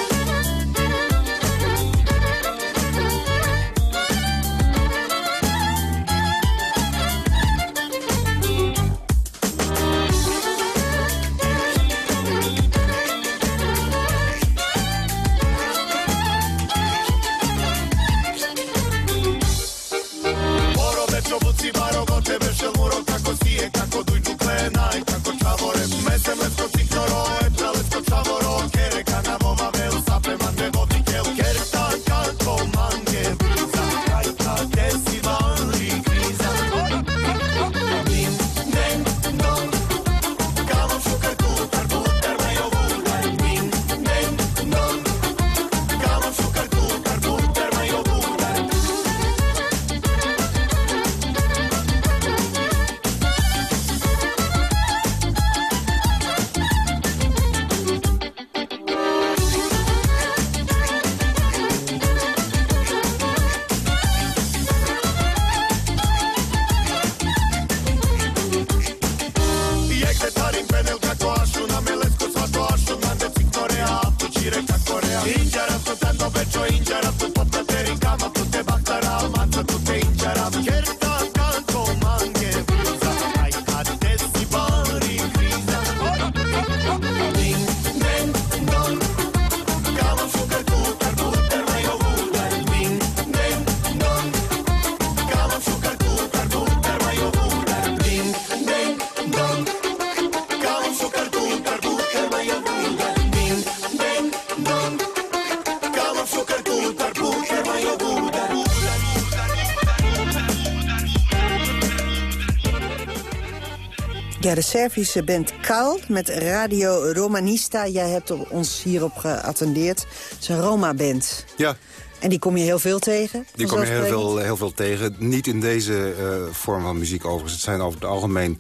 Ja, de Servische band Kaal met Radio Romanista. Jij hebt ons hierop geattendeerd. Het is een Roma-band. Ja. En die kom je heel veel tegen? Die kom je heel veel, heel veel tegen. Niet in deze uh, vorm van muziek overigens. Het zijn over het algemeen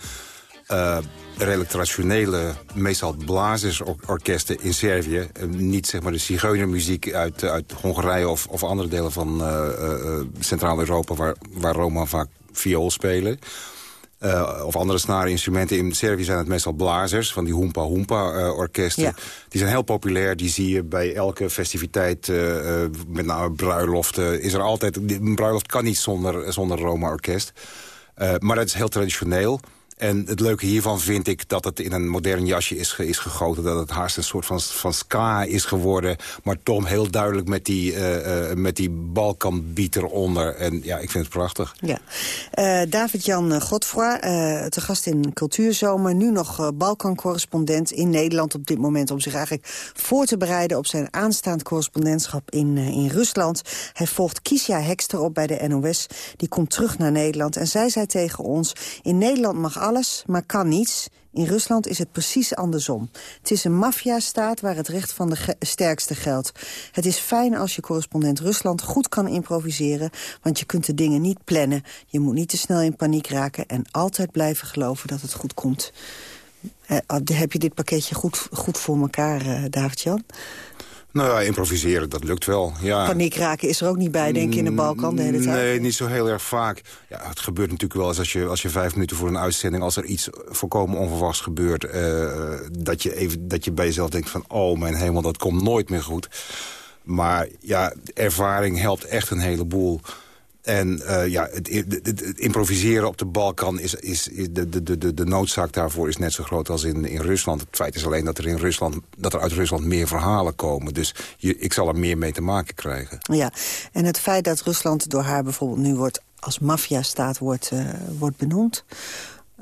uh, redelijk traditionele, meestal blazersorkesten in Servië. Uh, niet zeg maar de zigeunermuziek uit, uit Hongarije of, of andere delen van Centraal-Europa... Waar, waar Roma vaak viool spelen. Uh, of andere snareninstrumenten. In Servië zijn het meestal blazers, van die hoempa-hoempa-orkesten. Ja. Die zijn heel populair, die zie je bij elke festiviteit, uh, uh, met name bruiloften. Is er altijd, een bruiloft kan niet zonder, zonder Roma-orkest. maar dat is heel traditioneel. En het leuke hiervan vind ik dat het in een modern jasje is, is gegoten. Dat het haast een soort van, van ska is geworden. Maar toch heel duidelijk met die, uh, met die Balkanbeat eronder. En ja, ik vind het prachtig. Ja. Uh, David-Jan Godfroy, te gast in Cultuurzomer. Nu nog Balkan-correspondent in Nederland op dit moment. Om zich eigenlijk voor te bereiden op zijn aanstaand correspondentschap in, in Rusland. Hij volgt Kisha Hekster op bij de NOS. Die komt terug naar Nederland. En zij zei tegen ons, in Nederland mag alles, maar kan niets. In Rusland is het precies andersom. Het is een maffiastaat waar het recht van de sterkste geldt. Het is fijn als je correspondent Rusland goed kan improviseren... want je kunt de dingen niet plannen. Je moet niet te snel in paniek raken... en altijd blijven geloven dat het goed komt. Uh, heb je dit pakketje goed, goed voor elkaar, uh, David-Jan? Nou ja, improviseren, dat lukt wel. Ja. Paniek raken is er ook niet bij, denk je, in de Balkan de hele tijd? Nee, niet zo heel erg vaak. Ja, het gebeurt natuurlijk wel eens als je, als je vijf minuten voor een uitzending... als er iets volkomen onverwachts gebeurt... Uh, dat, je even, dat je bij jezelf denkt van... oh, mijn hemel, dat komt nooit meer goed. Maar ja, ervaring helpt echt een heleboel... En uh, ja, het, improviseren op de Balkan is, is, is de, de, de, de noodzaak daarvoor is net zo groot als in, in Rusland. Het feit is alleen dat er, in Rusland, dat er uit Rusland meer verhalen komen. Dus je, ik zal er meer mee te maken krijgen. Ja, en het feit dat Rusland door haar bijvoorbeeld nu wordt als maffiastaat wordt, uh, wordt benoemd...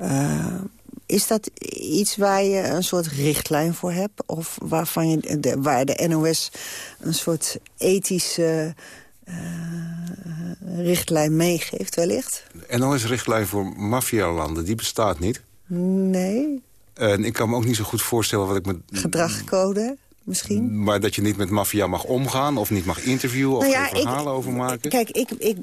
Uh, is dat iets waar je een soort richtlijn voor hebt? Of waarvan je, de, waar de NOS een soort ethische richtlijn meegeeft wellicht? De NOS-richtlijn voor maffialanden, die bestaat niet? Nee. En ik kan me ook niet zo goed voorstellen wat ik me... Gedragcode misschien? Maar dat je niet met maffia mag omgaan of niet mag interviewen... of Nou ja, verhalen over maken. Kijk, ik, ik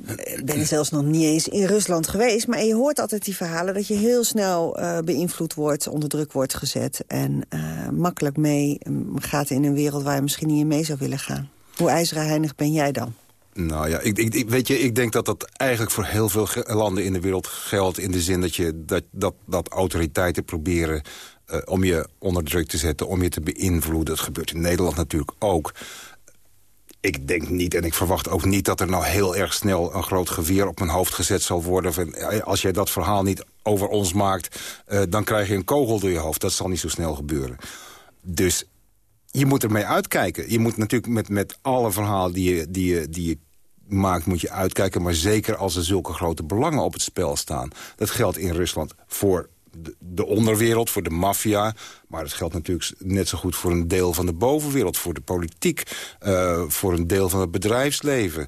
ben zelfs nog niet eens in Rusland geweest... maar je hoort altijd die verhalen dat je heel snel eh, beïnvloed wordt... onder druk wordt gezet en eh, makkelijk mee mm, gaat in een wereld... waar je misschien niet in mee zou willen gaan. Hoe ijzeren ben jij dan? Nou ja, ik, ik, weet je, ik denk dat dat eigenlijk voor heel veel landen in de wereld geldt... in de zin dat, je, dat, dat, dat autoriteiten proberen eh, om je onder druk te zetten... om je te beïnvloeden. Dat gebeurt in Nederland natuurlijk ook. Ik denk niet en ik verwacht ook niet dat er nou heel erg snel... een groot geweer op mijn hoofd gezet zal worden. Als jij dat verhaal niet over ons maakt... eh, dan krijg je een kogel door je hoofd. Dat zal niet zo snel gebeuren. Dus je moet ermee uitkijken. Je moet natuurlijk met, met alle verhalen die je, die, je, die je maakt, moet je uitkijken. Maar zeker als er zulke grote belangen op het spel staan. Dat geldt in Rusland voor de, de onderwereld, voor de maffia. Maar dat geldt natuurlijk net zo goed voor een deel van de bovenwereld. Voor de politiek, eh, voor een deel van het bedrijfsleven.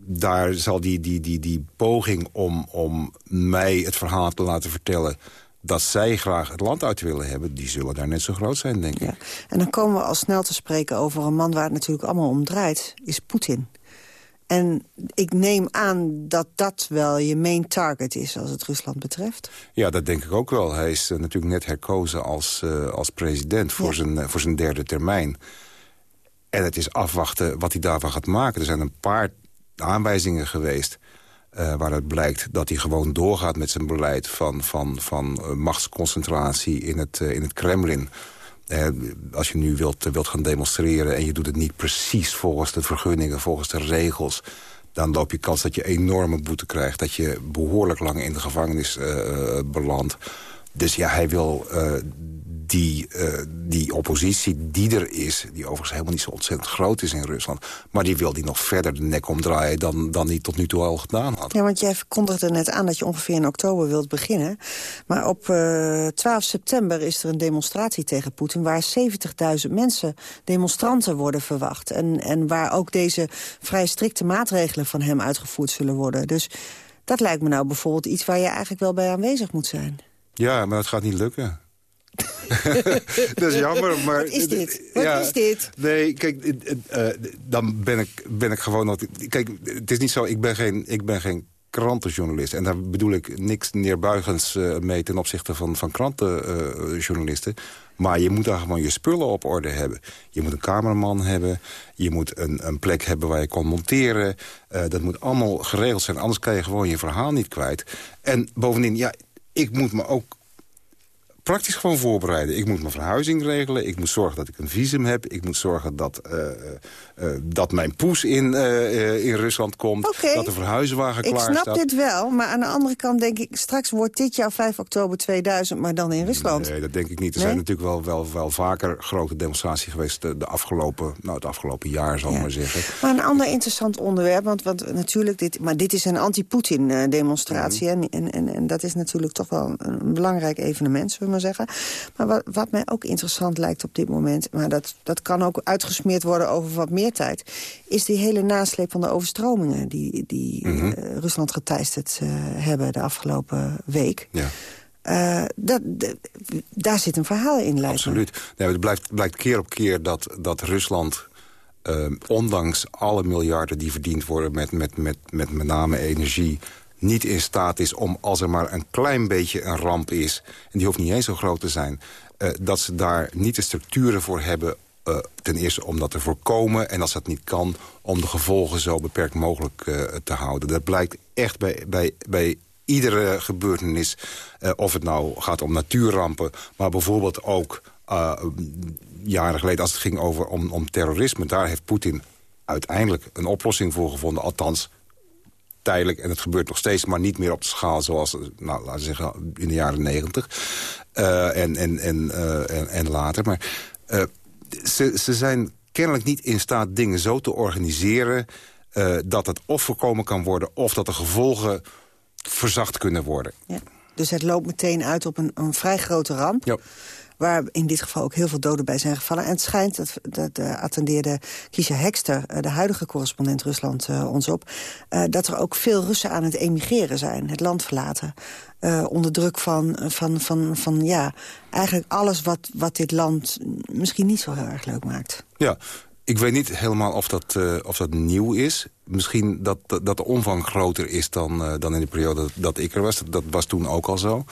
Daar zal die, die, die, die poging om, om mij het verhaal te laten vertellen dat zij graag het land uit willen hebben... die zullen daar net zo groot zijn, denk ik. En dan komen we al snel te spreken over een man waar het natuurlijk allemaal om draait. Is Poetin. En ik neem aan dat dat wel je main target is als het Rusland betreft. Ja, dat denk ik ook wel. Hij is eh, natuurlijk net herkozen als, eh, als president voor, zijn, eh, voor zijn derde termijn. En het is afwachten wat hij daarvan gaat maken. Er zijn een paar aanwijzingen geweest... waaruit blijkt dat hij gewoon doorgaat met zijn beleid... van, van, van machtsconcentratie in het, in het Kremlin... Als je nu wilt, wilt gaan demonstreren en je doet het niet precies volgens de vergunningen, volgens de regels... dan loop je kans dat je enorme boete krijgt. Dat je behoorlijk lang in de gevangenis eh, eh, belandt. Dus ja, hij wil eh, die, eh, die oppositie die er is... die overigens helemaal niet zo ontzettend groot is in Rusland... maar die wil die nog verder de nek omdraaien dan, dan hij tot nu toe al gedaan had. Ja, want jij kondigde net aan dat je ongeveer in oktober wilt beginnen. Maar op eh 12 september is er een demonstratie tegen Poetin... waar 70.000 mensen, demonstranten, worden verwacht. En, en waar ook deze vrij strikte maatregelen van hem uitgevoerd zullen worden. Dus dat lijkt me nou bijvoorbeeld iets waar je eigenlijk wel bij aanwezig moet zijn. Ja, maar dat gaat niet lukken. dat is jammer, maar... Wat is dit? Wat ja, is dit? Nee, kijk, eh, dan ben ik, ben ik gewoon... Nog, kijk, het is niet zo, ik ben geen, ik ben geen krantenjournalist. En daar bedoel ik niks neerbuigends eh, mee ten opzichte van, van krantenjournalisten. maar je moet daar gewoon je spullen op orde hebben. Je moet een cameraman hebben. Je moet een, een plek hebben waar je kan monteren. Eh, dat moet allemaal geregeld zijn. Anders kan je gewoon je verhaal niet kwijt. En bovendien, ja, ik moet me ook praktisch gewoon voorbereiden. Ik moet mijn verhuizing regelen. Ik moet zorgen dat ik een visum heb. Ik moet zorgen dat, eh, eh, dat mijn poes in, eh, eh, in Rusland komt. Dat de verhuiswagen Ik klaar snap staat. dit wel, maar aan de andere kant denk ik... straks wordt dit jaar 5 oktober 2000, maar dan in Rusland. Nee, dat denk ik niet. Er Nee? zijn natuurlijk wel, wel, wel vaker grote demonstraties geweest... De, de afgelopen, nou, het afgelopen jaar, zal ik maar zeggen. Maar een ander interessant onderwerp, want, want natuurlijk dit, maar dit is een anti-Poetin-demonstratie. Mhm. En, en, en, en dat is natuurlijk toch wel een, een belangrijk evenement, zullen we maar zeggen. Maar wat, wat mij ook interessant lijkt op dit moment, maar dat, dat kan ook uitgesmeerd worden over wat meer tijd, is die hele nasleep van de overstromingen die, die Mhm. eh, Rusland geteisterd eh, hebben de afgelopen week. Ja. Eh, dat, daar zit een verhaal in, lijkt. Absoluut. Nee, het blijft, blijkt keer op keer dat, dat Rusland... ondanks alle miljarden die verdiend worden met met, met, met, met name energie... niet in staat is om, als er maar een klein beetje een ramp is... en die hoeft niet eens zo groot te zijn... dat ze daar niet de structuren voor hebben... eh, ten eerste om dat te voorkomen en als dat niet kan... om de gevolgen zo beperkt mogelijk eh, te houden. Dat blijkt echt bij, bij, bij iedere gebeurtenis, eh, of het nou gaat om natuurrampen... maar bijvoorbeeld ook jaren geleden als het ging over om, om terrorisme... daar heeft Poetin uiteindelijk een oplossing voor gevonden. Althans, tijdelijk, en het gebeurt nog steeds... maar niet meer op de schaal zoals, nou, laten we zeggen, in de jaren negentig. eh, en, en, en, en, later. Maar ze, ze zijn kennelijk niet in staat dingen zo te organiseren... eh, dat het of voorkomen kan worden... of dat de gevolgen verzacht kunnen worden. Ja. Dus het loopt meteen uit op een, een vrij grote ramp. Ja. Waar in dit geval ook heel veel doden bij zijn gevallen. En het schijnt, dat, dat uh, attendeerde Kiesja Hekster, uh, de huidige correspondent Rusland, uh, ons op... dat er ook veel Russen aan het emigreren zijn, het land verlaten. onder druk van, van, van, van ja, eigenlijk alles wat, wat dit land misschien niet zo heel erg leuk maakt. Ja, ik weet niet helemaal of dat, of dat nieuw is. Misschien dat, dat, de omvang groter is dan, dan in de periode dat, ik er was. Dat was toen ook al zo.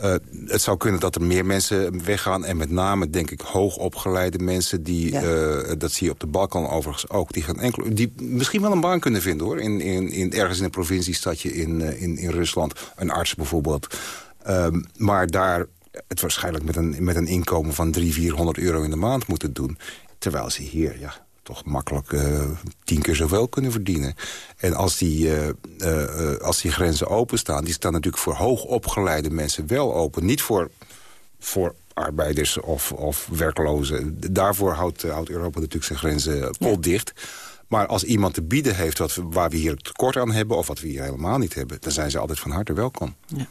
Uh, het zou kunnen dat er meer mensen weggaan. En met name, denk ik, hoogopgeleide mensen... die, ja. dat zie je op de Balkan overigens ook... die, gaan enkel, die misschien wel een baan kunnen vinden, hoor. In, in, in, ergens in een provinciestadje in, in, in Rusland. Een arts bijvoorbeeld. Ehm, maar daar het waarschijnlijk met een, met een inkomen van 300, 400 euro in de maand moeten doen. Terwijl ze hier ja, toch makkelijk uh, tien keer zoveel kunnen verdienen. En als die, uh, uh, als die grenzen openstaan... die staan natuurlijk voor hoogopgeleide mensen wel open. Niet voor, voor arbeiders of, of werklozen. Daarvoor houdt, houdt Europa natuurlijk zijn grenzen potdicht. Ja. Maar als iemand te bieden heeft wat, waar we hier tekort aan hebben... of wat we hier helemaal niet hebben, dan zijn ze altijd van harte welkom. Ja.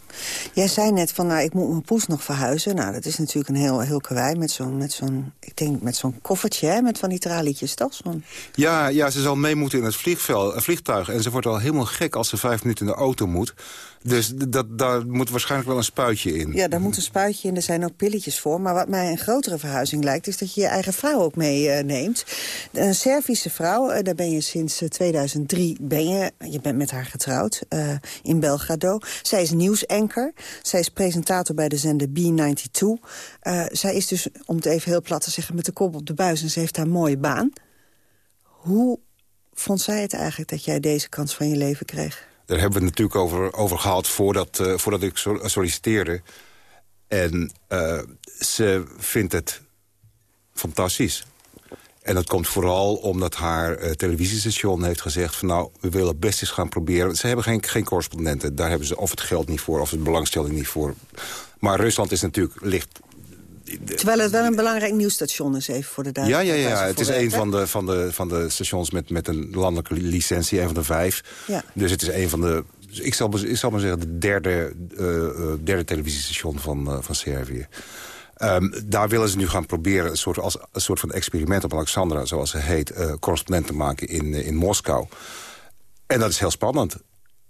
Jij zei net van, nou, ik moet mijn poes nog verhuizen. Nou, dat is natuurlijk een heel, heel kwaai met zo'n, met zo'n, ik denk met zo'n koffertje, hè, met van die tralietjes, toch? Ja, ja, ze zal mee moeten in het vliegveld, vliegtuig. En ze wordt al helemaal gek als ze vijf minuten in de auto moet. Dus dat, daar moet waarschijnlijk wel een spuitje in. Ja, daar moet een spuitje in. Er zijn ook pilletjes voor. Maar wat mij een grotere verhuizing lijkt... is dat je je eigen vrouw ook meeneemt. Uh, een Servische vrouw, uh, daar ben je sinds uh, 2003... Ben je, bent met haar getrouwd in Belgrado. Zij is nieuwsanker. Zij is presentator bij de zender B92. Uh, zij is dus, om het even heel plat te zeggen... met de kop op de buis en ze heeft haar mooie baan. Hoe vond zij het eigenlijk dat jij deze kans van je leven kreeg? Daar hebben we het natuurlijk over, over gehad voordat, uh, voordat ik solliciteerde. En uh, ze vindt het fantastisch. En dat komt vooral omdat haar uh, televisiestation heeft gezegd... van nou, we willen best eens gaan proberen. Ze hebben geen, geen correspondenten. Daar hebben ze of het geld niet voor of de belangstelling niet voor. Maar Rusland is natuurlijk ligt Terwijl het wel een belangrijk nieuwsstation is, even voor de duidelijkheid. Ja, ja, ja. het is een van de, van, de, van de stations met, met een landelijke licentie, een van de vijf. Ja. Dus het is een van de, ik zal, ik zal maar zeggen, de derde, uh, derde televisiestation van, uh, van Servië. Um, daar willen ze nu gaan proberen een soort, als, een soort van experiment op Alexandra, zoals ze heet, uh, correspondent te maken in, in Moskou. En dat is heel spannend.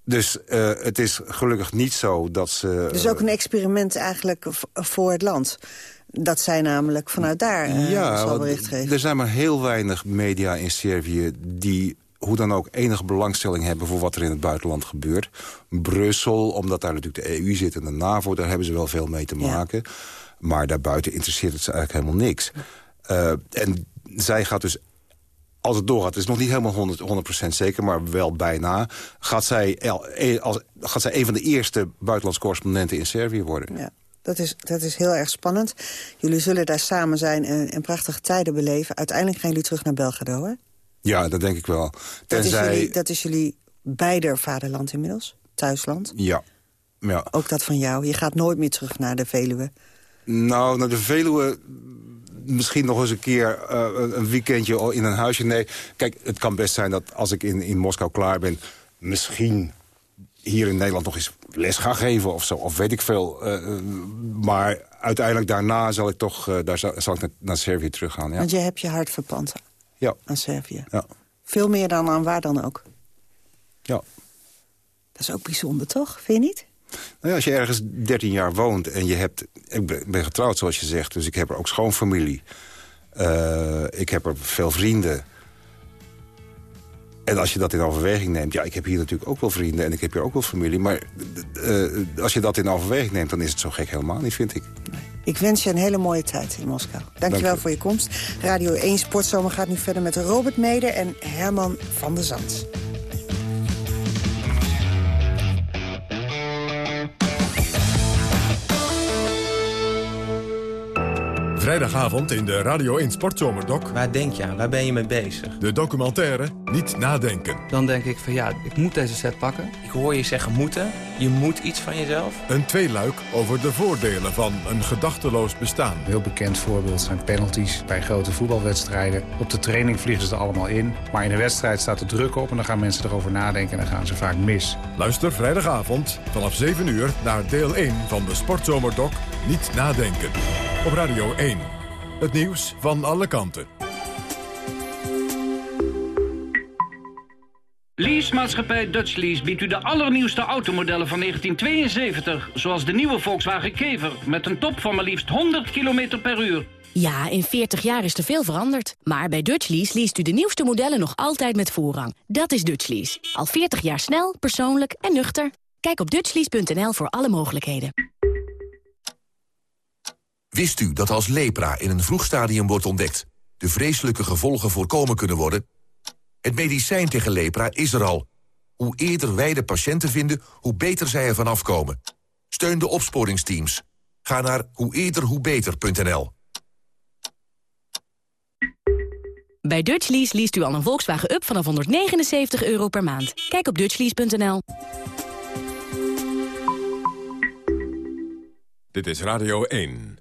Dus uh, het is gelukkig niet zo dat ze... Dus ook een experiment eigenlijk voor het land. Dat zij namelijk vanuit daar uh, ja, zal bericht geven. Er zijn maar heel weinig media in Servië die hoe dan ook enige belangstelling hebben voor wat er in het buitenland gebeurt. Brussel, omdat daar natuurlijk de EU zit en de NAVO, daar hebben ze wel veel mee te maken. Ja. Maar daarbuiten interesseert het ze eigenlijk helemaal niks. Uh, en zij gaat dus als het doorgaat, het is nog niet helemaal 100%, 100 zeker, maar wel bijna... Gaat zij, als, gaat zij een van de eerste buitenlandse correspondenten in Servië worden. Ja. Dat is, dat is heel erg spannend. Jullie zullen daar samen zijn en, en prachtige tijden beleven. Uiteindelijk gaan jullie terug naar Belgrado, hè? Ja, dat denk ik wel. Tenzij... Dat, is jullie, dat is jullie beider vaderland inmiddels? Thuisland? Ja. ja. Ook dat van jou? Je gaat nooit meer terug naar de Veluwe? Nou, naar de Veluwe misschien nog eens een keer uh, een weekendje in een huisje. Nee, kijk, het kan best zijn dat als ik in, in Moskou klaar ben... misschien hier in Nederland nog eens les ga geven of zo. Of weet ik veel. Uh, maar uiteindelijk daarna zal ik toch uh, daar zal, zal ik naar, naar Servië teruggaan. Ja. Want je hebt je hart verpand ja. aan Servië. Ja. Veel meer dan aan waar dan ook. Ja. Dat is ook bijzonder, toch? Vind je niet? Nou ja, als je ergens 13 jaar woont en je hebt... Ik ben getrouwd, zoals je zegt, dus ik heb er ook schoonfamilie. Uh, ik heb er veel vrienden. En als je dat in overweging neemt... Ja, ik heb hier natuurlijk ook wel vrienden en ik heb hier ook wel familie. Maar uh, als je dat in overweging neemt, dan is het zo gek helemaal niet, vind ik. Nee. Ik wens je een hele mooie tijd in Moskou. Dankjewel Dank je. voor je komst. Radio 1 Sportzomer gaat nu verder met Robert Meder en Herman van der Zand. Vrijdagavond in de Radio 1 Sportzomerdok. Waar denk je aan? Waar ben je mee bezig? De documentaire Niet Nadenken. Dan denk ik van ja, ik moet deze set pakken. Ik hoor je zeggen moeten. Je moet iets van jezelf. Een tweeluik over de voordelen van een gedachteloos bestaan. Een heel bekend voorbeeld zijn penalties bij grote voetbalwedstrijden. Op de training vliegen ze er allemaal in. Maar in een wedstrijd staat er druk op en dan gaan mensen erover nadenken en dan gaan ze vaak mis. Luister vrijdagavond vanaf 7 uur naar deel 1 van de Sportzomerdok Niet Nadenken. op Radio 1. Het nieuws van alle kanten. Leasemaatschappij Dutch Lease biedt u de allernieuwste automodellen van 1972... zoals de nieuwe Volkswagen Kever met een top van maar liefst 100 km per uur. Ja, in 40 jaar is er veel veranderd. Maar bij Dutch Lease leest u de nieuwste modellen nog altijd met voorrang. Dat is Dutch Lease. Al 40 jaar snel, persoonlijk en nuchter. Kijk op dutchlease.nl voor alle mogelijkheden. Wist u dat als lepra in een vroeg stadium wordt ontdekt... de vreselijke gevolgen voorkomen kunnen worden? Het medicijn tegen lepra is er al. Hoe eerder wij de patiënten vinden, hoe beter zij ervan afkomen. Steun de opsporingsteams. Ga naar hoe eerder hoe beter.nl. Bij Dutch Lease leest u al een Volkswagen Up vanaf 179 euro per maand. Kijk op dutchlease.nl. Dit is Radio 1.